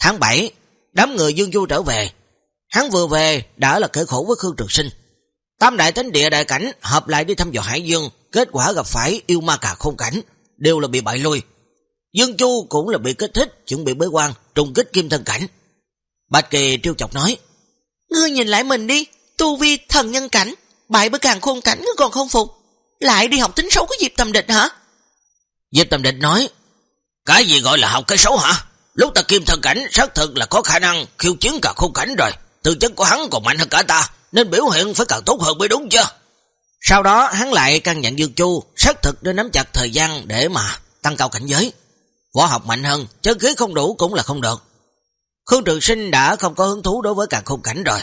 S1: Tháng 7, đám người Dương Du trở về. Hắn vừa về đã là kể khổ với Khương Trường Sinh. Tam đại tính địa đại cảnh hợp lại đi thăm dò Hải Dương, kết quả gặp phải yêu ma cả không cảnh, đều là bị bại lui. Dương Chu cũng là bị kích thích, chuẩn bị bế quan, trùng kích kim thân cảnh. Bạch Kỳ trêu chọc nói, Ngươi nhìn lại mình đi, tu vi thần nhân cảnh, bại bởi càng khôn cảnh ngươi còn không phục. Lại đi học tính xấu của Diệp Tầm Địch hả? Diệp Tầm Địch nói, Cái gì gọi là học cái xấu hả? Lúc ta kim thân cảnh xác thực là có khả năng khiêu chiến cả khôn cảnh rồi. Tư chất của hắn còn mạnh hơn cả ta, nên biểu hiện phải càng tốt hơn mới đúng chưa? Sau đó hắn lại căn nhận Dương Chu, xác thực để nắm chặt thời gian để mà tăng cao cảnh giới. Võ học mạnh hơn, chân khí không đủ cũng là không được. Khương Trường Sinh đã không có hứng thú đối với càng khung cảnh rồi.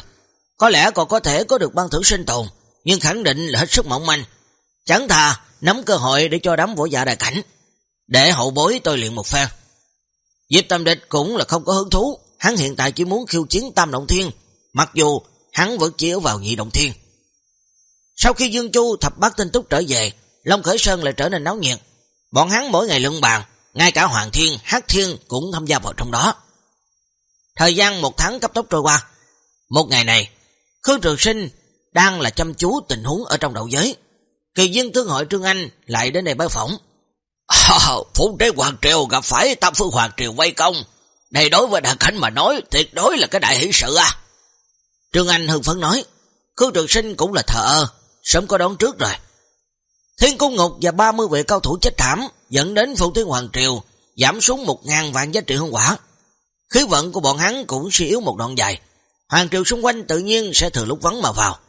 S1: Có lẽ còn có thể có được ban thưởng sinh tồn, nhưng khẳng định là hết sức mỏng manh. Chẳng thà nắm cơ hội để cho đám võ giả đại cảnh, để hậu bối tôi luyện một phen. Diệp Tâm Địch cũng là không có hứng thú, hắn hiện tại chỉ muốn khiêu chiến Tam Động Thiên, mặc dù hắn vẫn chỉ ở vào nhị Động Thiên. Sau khi Dương Chu thập bát tinh túc trở về, Long Khởi Sơn lại trở nên náo nhiệt. Bọn hắn mỗi ngày lưng bàn, ngay cả Hoàng Thiên, Hát Thiên cũng tham gia vào trong đó. Thời gian một tháng cấp tốc trôi qua. Một ngày này, Khương Trường Sinh đang là chăm chú tình huống ở trong đầu giới. Kỳ dân tướng hội Trương Anh lại đến đây bái phỏng. Ờ, phủ Phú Đế Hoàng Triều gặp phải Tam Phương Hoàng Triều vây công. Này đối với đà khánh mà nói, tuyệt đối là cái đại hỷ sự à. Trương Anh hưng phấn nói, Khương Trường Sinh cũng là thợ ơ, sớm có đón trước rồi. Thiên Cung Ngục và 30 vị cao thủ chết thảm dẫn đến Phụ Thiên Hoàng Triều giảm xuống 1.000 vạn giá trị hương quả. Khí vận của bọn hắn cũng suy yếu một đoạn dài. Hoàng Triều xung quanh tự nhiên sẽ thừa lúc vắng mà vào.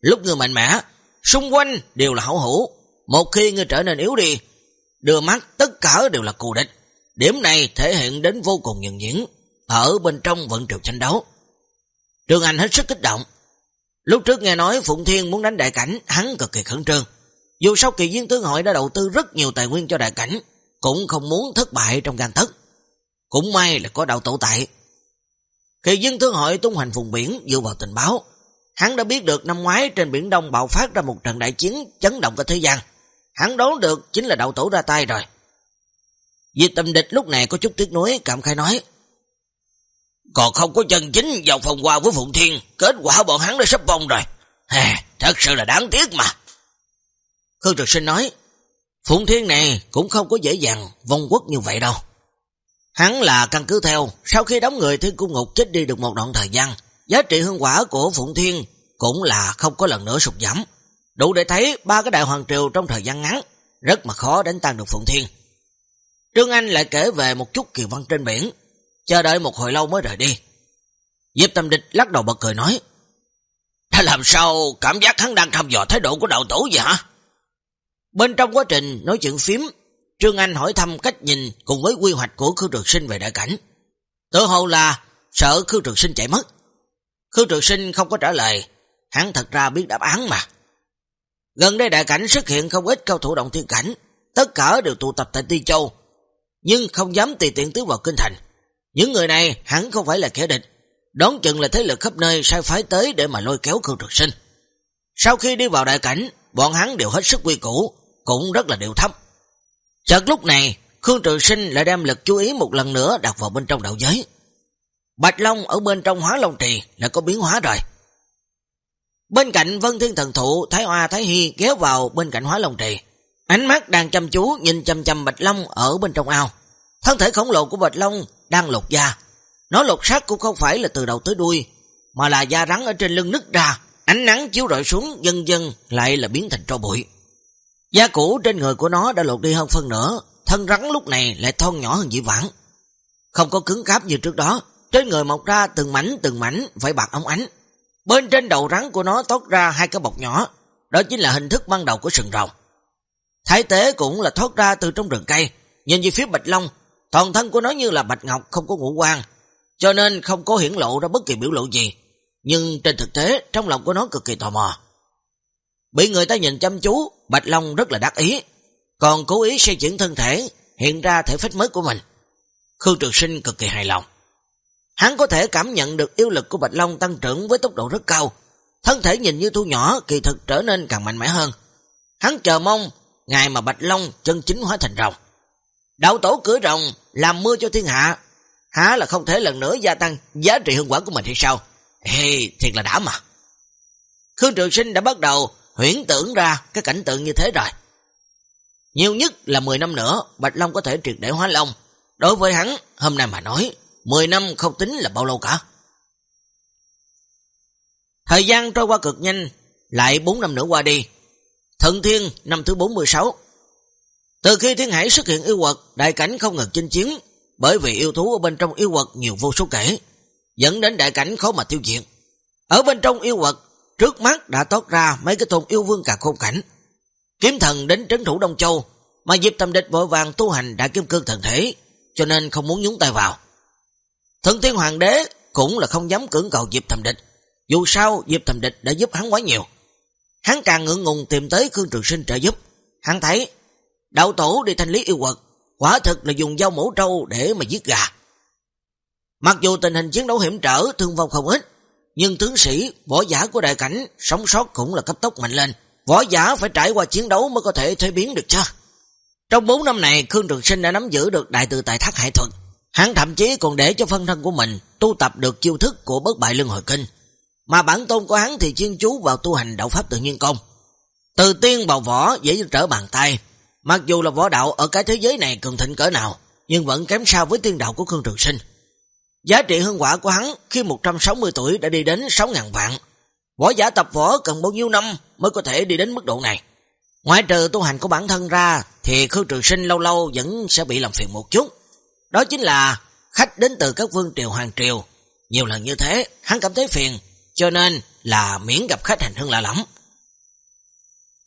S1: Lúc người mạnh mẽ, xung quanh đều là hảo hữu. Một khi người trở nên yếu đi, đưa mắt tất cả đều là cù địch. Điểm này thể hiện đến vô cùng nhận diễn ở bên trong vận triều tranh đấu. Trường Anh hết sức kích động. Lúc trước nghe nói Phụng Thiên muốn đánh đại cảnh, hắn cực kỳ khẩn trương. Dù sau kỳ viên tướng hội đã đầu tư rất nhiều tài nguyên cho đại cảnh, cũng không muốn thất bại trong gan thất. Cũng may là có đạo tổ tại. Kỳ viên tướng hội tung hành vùng biển dựa vào tình báo. Hắn đã biết được năm ngoái trên biển Đông bạo phát ra một trận đại chiến chấn động cả thế gian. Hắn đoán được chính là đạo tổ ra tay rồi. vì tâm địch lúc này có chút tiếc nuối cảm khai nói. Còn không có chân chính vào phòng qua với Phụng Thiên, kết quả bọn hắn đã sắp vong rồi. Hè, thật sự là đáng tiếc mà. Khương Trực Sinh nói, Phụng Thiên này cũng không có dễ dàng vong quốc như vậy đâu. Hắn là căn cứ theo, sau khi đóng người thiên cung ngục chết đi được một đoạn thời gian, giá trị hương quả của Phụng Thiên cũng là không có lần nữa sụt giảm. Đủ để thấy ba cái đại hoàng triều trong thời gian ngắn, rất mà khó đánh tan được Phụng Thiên. Trương Anh lại kể về một chút kỳ văn trên biển, chờ đợi một hồi lâu mới rời đi. Diệp Tâm Địch lắc đầu bật cười nói, Đã làm sao cảm giác hắn đang thăm dò thái độ của đạo tổ vậy hả? Bên trong quá trình nói chuyện phím, Trương Anh hỏi thăm cách nhìn cùng với quy hoạch của Khương Trường Sinh về đại cảnh. Tự hồ là sợ Khương Trường Sinh chạy mất. Khương Trường Sinh không có trả lời, hắn thật ra biết đáp án mà. Gần đây đại cảnh xuất hiện không ít cao thủ động thiên cảnh, tất cả đều tụ tập tại Ti Châu, nhưng không dám tùy tiện tiến vào kinh thành. Những người này hẳn không phải là kẻ địch, đón chừng là thế lực khắp nơi sai phái tới để mà lôi kéo Khương Trường Sinh. Sau khi đi vào đại cảnh, bọn hắn đều hết sức quy củ, cũng rất là đều thấp. Chợt lúc này, Khương Trường Sinh lại đem lực chú ý một lần nữa đặt vào bên trong đạo giới. Bạch Long ở bên trong hóa Long Trì đã có biến hóa rồi. Bên cạnh Vân Thiên Thần Thụ, Thái Hoa Thái Hy kéo vào bên cạnh hóa Long Trì. Ánh mắt đang chăm chú nhìn chăm chăm Bạch Long ở bên trong ao. Thân thể khổng lồ của Bạch Long đang lột da. Nó lột xác cũng không phải là từ đầu tới đuôi, mà là da rắn ở trên lưng nứt ra, ánh nắng chiếu rọi xuống dần dần lại là biến thành tro bụi. Da cũ trên người của nó đã lột đi hơn phân nửa, thân rắn lúc này lại thon nhỏ hơn dĩ vãng. Không có cứng cáp như trước đó, trên người mọc ra từng mảnh từng mảnh phải bạc ống ánh. Bên trên đầu rắn của nó thoát ra hai cái bọc nhỏ, đó chính là hình thức ban đầu của sừng rồng. Thái tế cũng là thoát ra từ trong rừng cây, nhìn về phía Bạch Long, toàn thân của nó như là bạch ngọc không có ngũ quan, cho nên không có hiển lộ ra bất kỳ biểu lộ gì. Nhưng trên thực tế, trong lòng của nó cực kỳ tò mò. Bị người ta nhìn chăm chú, Bạch Long rất là đắc ý, còn cố ý xây chuyển thân thể, hiện ra thể phách mới của mình. Khương Trường Sinh cực kỳ hài lòng. Hắn có thể cảm nhận được yêu lực của Bạch Long tăng trưởng với tốc độ rất cao, thân thể nhìn như thu nhỏ kỳ thực trở nên càng mạnh mẽ hơn. Hắn chờ mong ngày mà Bạch Long chân chính hóa thành rồng. Đạo tổ cưỡi rồng làm mưa cho thiên hạ, há là không thể lần nữa gia tăng giá trị hương quả của mình hay sao? Ê, thiệt là đã mà. Khương Trường Sinh đã bắt đầu huyễn tưởng ra cái cảnh tượng như thế rồi. Nhiều nhất là 10 năm nữa, Bạch Long có thể triệt để hóa Long. Đối với hắn, hôm nay mà nói, 10 năm không tính là bao lâu cả. Thời gian trôi qua cực nhanh, lại 4 năm nữa qua đi. Thần Thiên năm thứ 46 từ khi Thiên Hải xuất hiện yêu quật, đại cảnh không ngừng chinh chiến, bởi vì yêu thú ở bên trong yêu quật nhiều vô số kể, dẫn đến đại cảnh khó mà tiêu diệt. Ở bên trong yêu quật, trước mắt đã tốt ra mấy cái tôn yêu vương cả khôn cảnh. Kiếm thần đến trấn thủ Đông Châu, mà Diệp Tâm Địch vội vàng tu hành đại kim cương thần thể, cho nên không muốn nhúng tay vào. Thần Thiên Hoàng đế cũng là không dám cưỡng cầu Diệp Thầm Địch, dù sao Diệp Thầm Địch đã giúp hắn quá nhiều. Hắn càng ngưỡng ngùng tìm tới Khương Trường Sinh trợ giúp. Hắn thấy, đạo tổ đi thanh lý yêu quật, quả thực là dùng dao mổ trâu để mà giết gà. Mặc dù tình hình chiến đấu hiểm trở, thương vong không ít, nhưng tướng sĩ, võ giả của đại cảnh, sống sót cũng là cấp tốc mạnh lên. Võ giả phải trải qua chiến đấu mới có thể thay biến được chứ. Trong 4 năm này, Khương Trường Sinh đã nắm giữ được đại từ tài thác hải thuật. Hắn thậm chí còn để cho phân thân của mình tu tập được chiêu thức của bất bại lưng hồi kinh. Mà bản tôn của hắn thì chuyên chú vào tu hành đạo pháp tự nhiên công. Từ tiên vào võ dễ trở bàn tay. Mặc dù là võ đạo ở cái thế giới này cường thịnh cỡ nào, nhưng vẫn kém sao với tiên đạo của Khương Trường Sinh. Giá trị hương quả của hắn khi 160 tuổi đã đi đến 6.000 vạn. Võ giả tập võ cần bao nhiêu năm mới có thể đi đến mức độ này. Ngoài trừ tu hành của bản thân ra thì Khương Trường Sinh lâu lâu vẫn sẽ bị làm phiền một chút. Đó chính là khách đến từ các vương triều hoàng triều. Nhiều lần như thế, hắn cảm thấy phiền, cho nên là miễn gặp khách hành hương lạ lắm.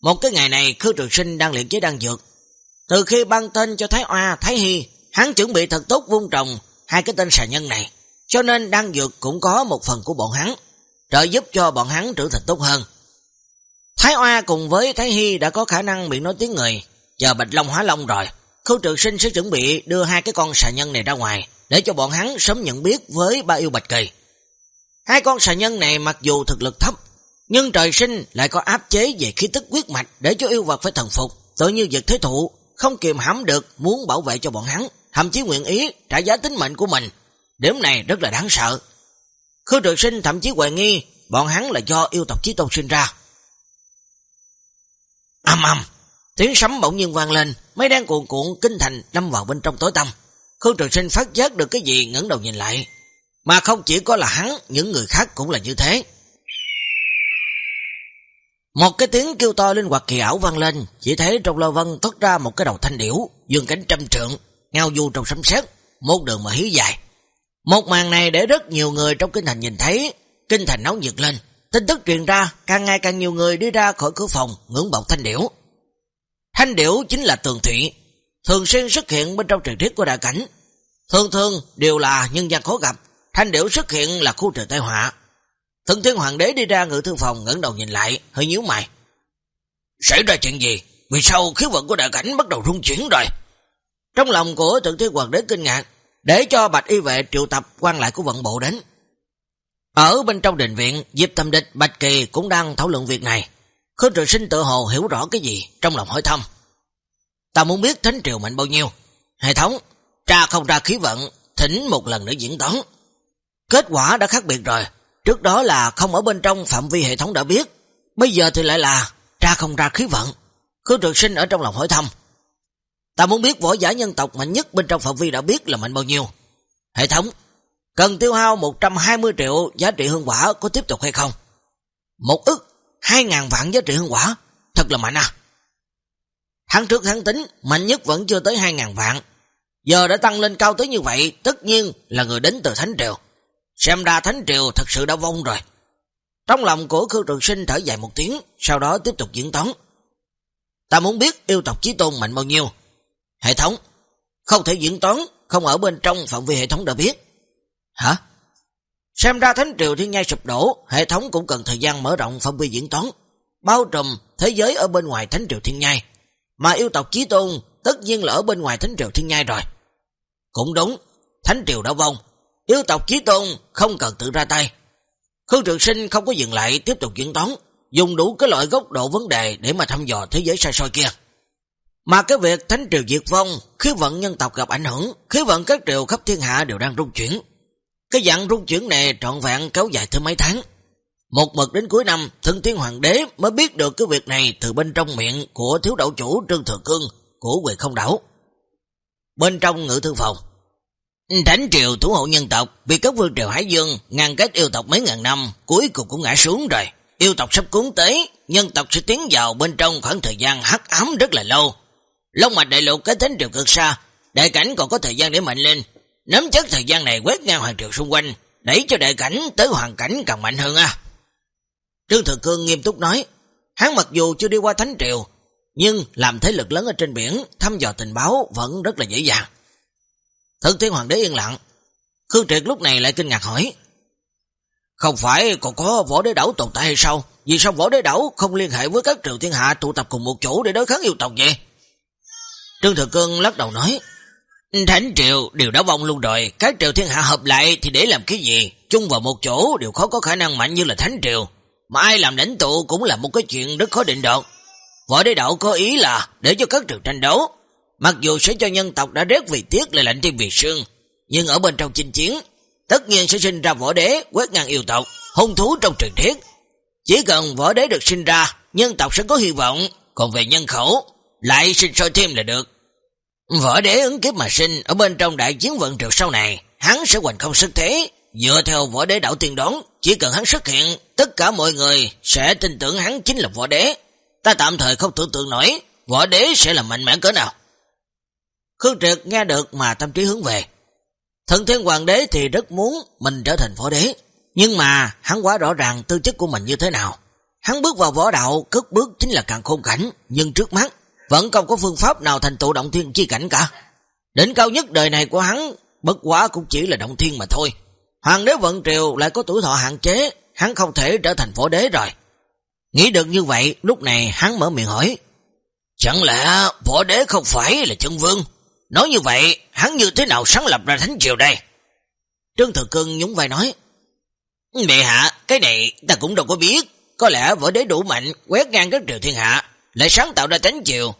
S1: Một cái ngày này, Khương Trường Sinh đang luyện chế đăng dược. Từ khi ban tên cho Thái Oa, Thái Hy, hắn chuẩn bị thật tốt vung trồng hai cái tên xà nhân này, cho nên đăng dược cũng có một phần của bọn hắn, trợ giúp cho bọn hắn trưởng thành tốt hơn. Thái Oa cùng với Thái Hy đã có khả năng bị nói tiếng người, chờ Bạch Long hóa Long rồi. Khương Trường Sinh sẽ chuẩn bị đưa hai cái con xà nhân này ra ngoài, để cho bọn hắn sớm nhận biết với ba yêu Bạch Kỳ. Hai con xà nhân này mặc dù thực lực thấp, nhưng trời sinh lại có áp chế về khí tức quyết mạch để cho yêu vật phải thần phục, tự như vật thế thụ, không kiềm hãm được muốn bảo vệ cho bọn hắn, thậm chí nguyện ý trả giá tính mệnh của mình. Điểm này rất là đáng sợ. Khương Trường Sinh thậm chí hoài nghi bọn hắn là do yêu tộc Chí Tôn sinh ra. Âm âm, tiếng sấm bỗng nhiên vang lên, mấy đen cuộn cuộn kinh thành đâm vào bên trong tối tăm. Khương Trường Sinh phát giác được cái gì ngẩng đầu nhìn lại. Mà không chỉ có là hắn, những người khác cũng là như thế. Một cái tiếng kêu to linh hoạt kỳ ảo vang lên, chỉ thấy trong lò vân thoát ra một cái đầu thanh điểu, dương cánh trăm trượng, ngao du trong sấm sét, một đường mà hí dài. Một màn này để rất nhiều người trong kinh thành nhìn thấy, kinh thành nóng nhiệt lên, tin tức truyền ra, càng ngày càng nhiều người đi ra khỏi cửa phòng ngưỡng vọng thanh điểu. Thanh điểu chính là tường thủy, thường xuyên xuất hiện bên trong truyền thuyết của đại cảnh. Thường thường đều là nhân gian khó gặp, thanh điểu xuất hiện là khu trời tai họa. Thần thiên hoàng đế đi ra ngự thư phòng ngẩng đầu nhìn lại, hơi nhíu mày. Xảy ra chuyện gì? Vì sao khí vận của đại cảnh bắt đầu rung chuyển rồi? Trong lòng của thần thiên hoàng đế kinh ngạc, để cho bạch y vệ triệu tập quan lại của vận bộ đến. Ở bên trong đình viện, Diệp Tâm Địch, Bạch Kỳ cũng đang thảo luận việc này. Khương Trường Sinh tự hồ hiểu rõ cái gì, trong lòng hỏi thăm. Ta muốn biết thánh triều mạnh bao nhiêu. Hệ thống, tra không ra khí vận, thỉnh một lần nữa diễn toán. Kết quả đã khác biệt rồi. Trước đó là không ở bên trong phạm vi hệ thống đã biết. Bây giờ thì lại là ra không ra khí vận. Khương Trường Sinh ở trong lòng hỏi thăm. Ta muốn biết võ giả nhân tộc mạnh nhất bên trong phạm vi đã biết là mạnh bao nhiêu. Hệ thống, Cần tiêu hao 120 triệu giá trị hương quả có tiếp tục hay không? Một ức, 2.000 vạn giá trị hương quả, thật là mạnh à. Tháng trước tháng tính, mạnh nhất vẫn chưa tới 2.000 vạn. Giờ đã tăng lên cao tới như vậy, tất nhiên là người đến từ Thánh Triều. Xem ra Thánh Triều thật sự đã vong rồi. Trong lòng của Khương Trường Sinh thở dài một tiếng, sau đó tiếp tục diễn toán. Ta muốn biết yêu tộc Chí Tôn mạnh bao nhiêu. Hệ thống, không thể diễn toán, không ở bên trong phạm vi hệ thống đã biết. Hả? Xem ra Thánh Triều Thiên Nhai sụp đổ, hệ thống cũng cần thời gian mở rộng phạm vi diễn toán, bao trùm thế giới ở bên ngoài Thánh Triều Thiên Nhai. Mà yêu tộc Chí Tôn tất nhiên là ở bên ngoài Thánh Triều Thiên Nhai rồi. Cũng đúng, Thánh Triều đã vong, yêu tộc Chí Tôn không cần tự ra tay. Khương Trường Sinh không có dừng lại tiếp tục diễn toán, dùng đủ cái loại góc độ vấn đề để mà thăm dò thế giới xa xôi kia. Mà cái việc Thánh Triều diệt vong, khí vận nhân tộc gặp ảnh hưởng, khí vận các triều khắp thiên hạ đều đang rung chuyển. Cái dạng rung chuyển này trọn vẹn kéo dài thêm mấy tháng. Một mực đến cuối năm, thân thiên hoàng đế mới biết được cái việc này từ bên trong miệng của thiếu đậu chủ Trương Thừa Cương của quyền không đảo. Bên trong ngự thư phòng, Thánh triều thủ hộ nhân tộc bị các vương triều Hải Dương ngăn cách yêu tộc mấy ngàn năm, cuối cùng cũng ngã xuống rồi. Yêu tộc sắp cuốn tới, nhân tộc sẽ tiến vào bên trong khoảng thời gian hắc ám rất là lâu. Long mạch đại lục cái thánh triều cực xa, đại cảnh còn có thời gian để mạnh lên. Nắm chắc thời gian này quét ngang hoàng triều xung quanh, đẩy cho đại cảnh tới hoàn cảnh càng mạnh hơn à. Trương Thừa Cương nghiêm túc nói, hắn mặc dù chưa đi qua thánh triều, nhưng làm thế lực lớn ở trên biển, thăm dò tình báo vẫn rất là dễ dàng. Thực thiên hoàng đế yên lặng. Khương Triệt lúc này lại kinh ngạc hỏi. Không phải còn có võ đế đảo tồn tại hay sao? Vì sao võ đế đảo không liên hệ với các triều thiên hạ tụ tập cùng một chỗ để đối kháng yêu tộc vậy? Trương Thừa Cương lắc đầu nói. Thánh triều đều đã vong luôn rồi. Các triều thiên hạ hợp lại thì để làm cái gì? Chung vào một chỗ đều khó có khả năng mạnh như là thánh triều. Mà ai làm lãnh tụ cũng là một cái chuyện rất khó định đoạt. Võ đế đảo có ý là để cho các triều tranh đấu. Mặc dù sẽ cho nhân tộc đã rét vì tiếc lại lạnh trên vì sương, nhưng ở bên trong chinh chiến, tất nhiên sẽ sinh ra võ đế quét ngang yêu tộc, hung thú trong trường thiết. Chỉ cần võ đế được sinh ra, nhân tộc sẽ có hy vọng, còn về nhân khẩu, lại sinh sôi thêm là được. Võ đế ứng kiếp mà sinh, ở bên trong đại chiến vận triều sau này, hắn sẽ hoành không sức thế. Dựa theo võ đế đạo tiên đoán, chỉ cần hắn xuất hiện, tất cả mọi người sẽ tin tưởng hắn chính là võ đế. Ta tạm thời không tưởng tượng nổi, võ đế sẽ là mạnh mẽ cỡ nào. Khương Triệt nghe được mà tâm trí hướng về. Thần thiên hoàng đế thì rất muốn mình trở thành võ đế, nhưng mà hắn quá rõ ràng tư chất của mình như thế nào. Hắn bước vào võ đạo, cất bước chính là càng khôn cảnh, nhưng trước mắt vẫn không có phương pháp nào thành tựu động thiên chi cảnh cả. Đỉnh cao nhất đời này của hắn, bất quá cũng chỉ là động thiên mà thôi. Hoàng đế vận triều lại có tuổi thọ hạn chế, hắn không thể trở thành võ đế rồi. Nghĩ được như vậy, lúc này hắn mở miệng hỏi, Chẳng lẽ võ đế không phải là chân vương? Nói như vậy, hắn như thế nào sáng lập ra thánh triều đây? Trương Thừa Cưng nhúng vai nói, Mẹ hạ, cái này ta cũng đâu có biết. Có lẽ võ đế đủ mạnh, quét ngang các triều thiên hạ, lại sáng tạo ra thánh triều.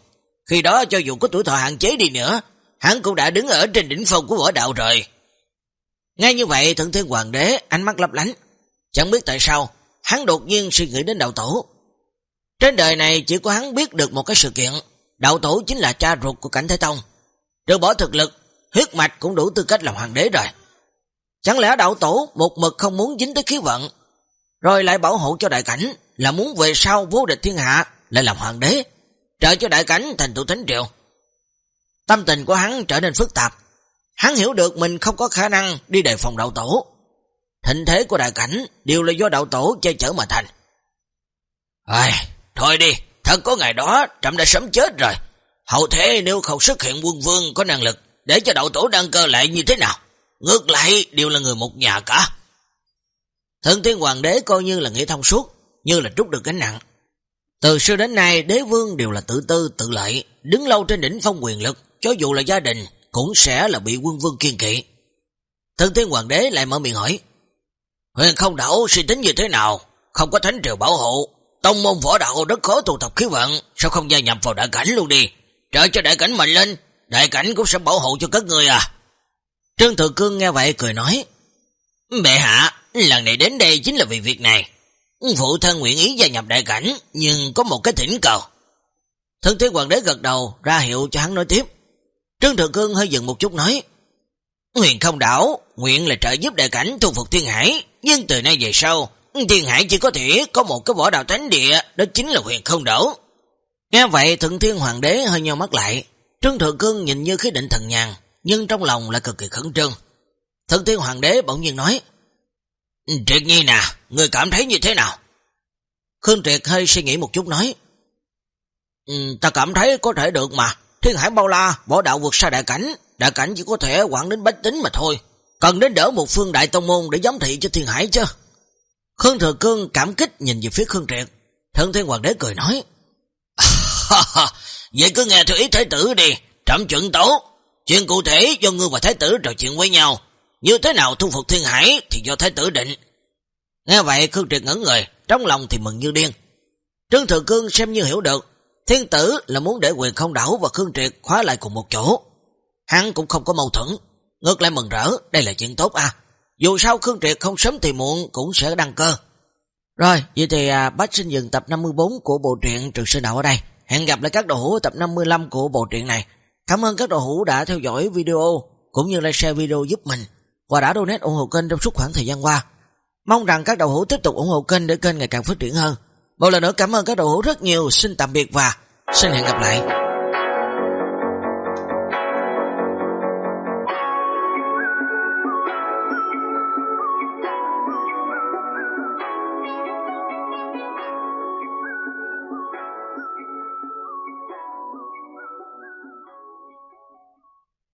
S1: Khi đó cho dù có tuổi thọ hạn chế đi nữa, hắn cũng đã đứng ở trên đỉnh phong của võ đạo rồi. Ngay như vậy, thượng thiên hoàng đế, ánh mắt lấp lánh. Chẳng biết tại sao, hắn đột nhiên suy nghĩ đến đạo tổ. Trên đời này chỉ có hắn biết được một cái sự kiện, đạo tổ chính là cha ruột của cảnh Thái Tông. Trừ bỏ thực lực, huyết mạch cũng đủ tư cách làm hoàng đế rồi. Chẳng lẽ đạo tổ một mực không muốn dính tới khí vận, rồi lại bảo hộ cho đại cảnh, là muốn về sau vô địch thiên hạ, lại làm hoàng đế, trợ cho đại cảnh thành tụ thánh triệu. Tâm tình của hắn trở nên phức tạp. Hắn hiểu được mình không có khả năng đi đề phòng đạo tổ. Thịnh thế của đại cảnh đều là do đạo tổ che chở mà thành. Ai, thôi đi, thật có ngày đó trầm đã sớm chết rồi. Hậu thế nếu không xuất hiện quân vương có năng lực để cho đậu tổ đăng cơ lại như thế nào? Ngược lại đều là người một nhà cả. Thần thiên hoàng đế coi như là nghĩa thông suốt, như là trút được gánh nặng. Từ xưa đến nay đế vương đều là tự tư, tự lợi, đứng lâu trên đỉnh phong quyền lực, cho dù là gia đình cũng sẽ là bị quân vương kiên kỵ. Thần thiên hoàng đế lại mở miệng hỏi, Huyền không đảo suy tính như thế nào? Không có thánh triều bảo hộ, tông môn võ đạo rất khó tụ tập khí vận, sao không gia nhập vào đại cảnh luôn đi? Trợ cho đại cảnh mạnh lên, đại cảnh cũng sẽ bảo hộ cho các người à. Trương Thừa Cương nghe vậy cười nói, Mẹ hạ, lần này đến đây chính là vì việc này. Phụ thân nguyện ý gia nhập đại cảnh, nhưng có một cái thỉnh cầu. Thân thế hoàng đế gật đầu, ra hiệu cho hắn nói tiếp. Trương Thừa Cương hơi dừng một chút nói, Huyền không đảo, nguyện là trợ giúp đại cảnh thu phục thiên hải, nhưng từ nay về sau, thiên hải chỉ có thể có một cái võ đạo thánh địa, đó chính là huyền không đảo Nghe vậy thượng thiên hoàng đế hơi nhau mắt lại, Trương Thượng Cương nhìn như khí định thần nhàn, nhưng trong lòng lại cực kỳ khẩn trương. Thượng thiên hoàng đế bỗng nhiên nói, Triệt nhi nè, người cảm thấy như thế nào? Khương Triệt hơi suy nghĩ một chút nói, ừ, Ta cảm thấy có thể được mà, thiên hải bao la, võ đạo vượt xa đại cảnh, đại cảnh chỉ có thể quản đến bách tính mà thôi, cần đến đỡ một phương đại tông môn để giám thị cho thiên hải chứ. Khương Thừa Cương cảm kích nhìn về phía Khương Triệt, Thượng thiên hoàng đế cười nói, <laughs> Vậy cứ nghe theo ý thái tử đi, trạm chuẩn tấu. Chuyện cụ thể do ngươi và thái tử trò chuyện với nhau. Như thế nào thu phục thiên hải thì do thái tử định. Nghe vậy Khương Triệt ngẩn người, trong lòng thì mừng như điên. Trương Thượng Cương xem như hiểu được, thiên tử là muốn để quyền không đảo và Khương Triệt khóa lại cùng một chỗ. Hắn cũng không có mâu thuẫn, ngược lại mừng rỡ, đây là chuyện tốt à. Dù sao Khương Triệt không sớm thì muộn cũng sẽ đăng cơ. Rồi, vậy thì à, bác xin dừng tập 54 của bộ truyện Trường sư Đạo ở đây. Hẹn gặp lại các đồ hữu tập 55 của bộ truyện này. Cảm ơn các đồ hữu đã theo dõi video, cũng như like share video giúp mình và đã donate ủng hộ kênh trong suốt khoảng thời gian qua. Mong rằng các đầu hữu tiếp tục ủng hộ kênh để kênh ngày càng phát triển hơn. Một lần nữa cảm ơn các đầu hữu rất nhiều. Xin tạm biệt và xin hẹn gặp lại.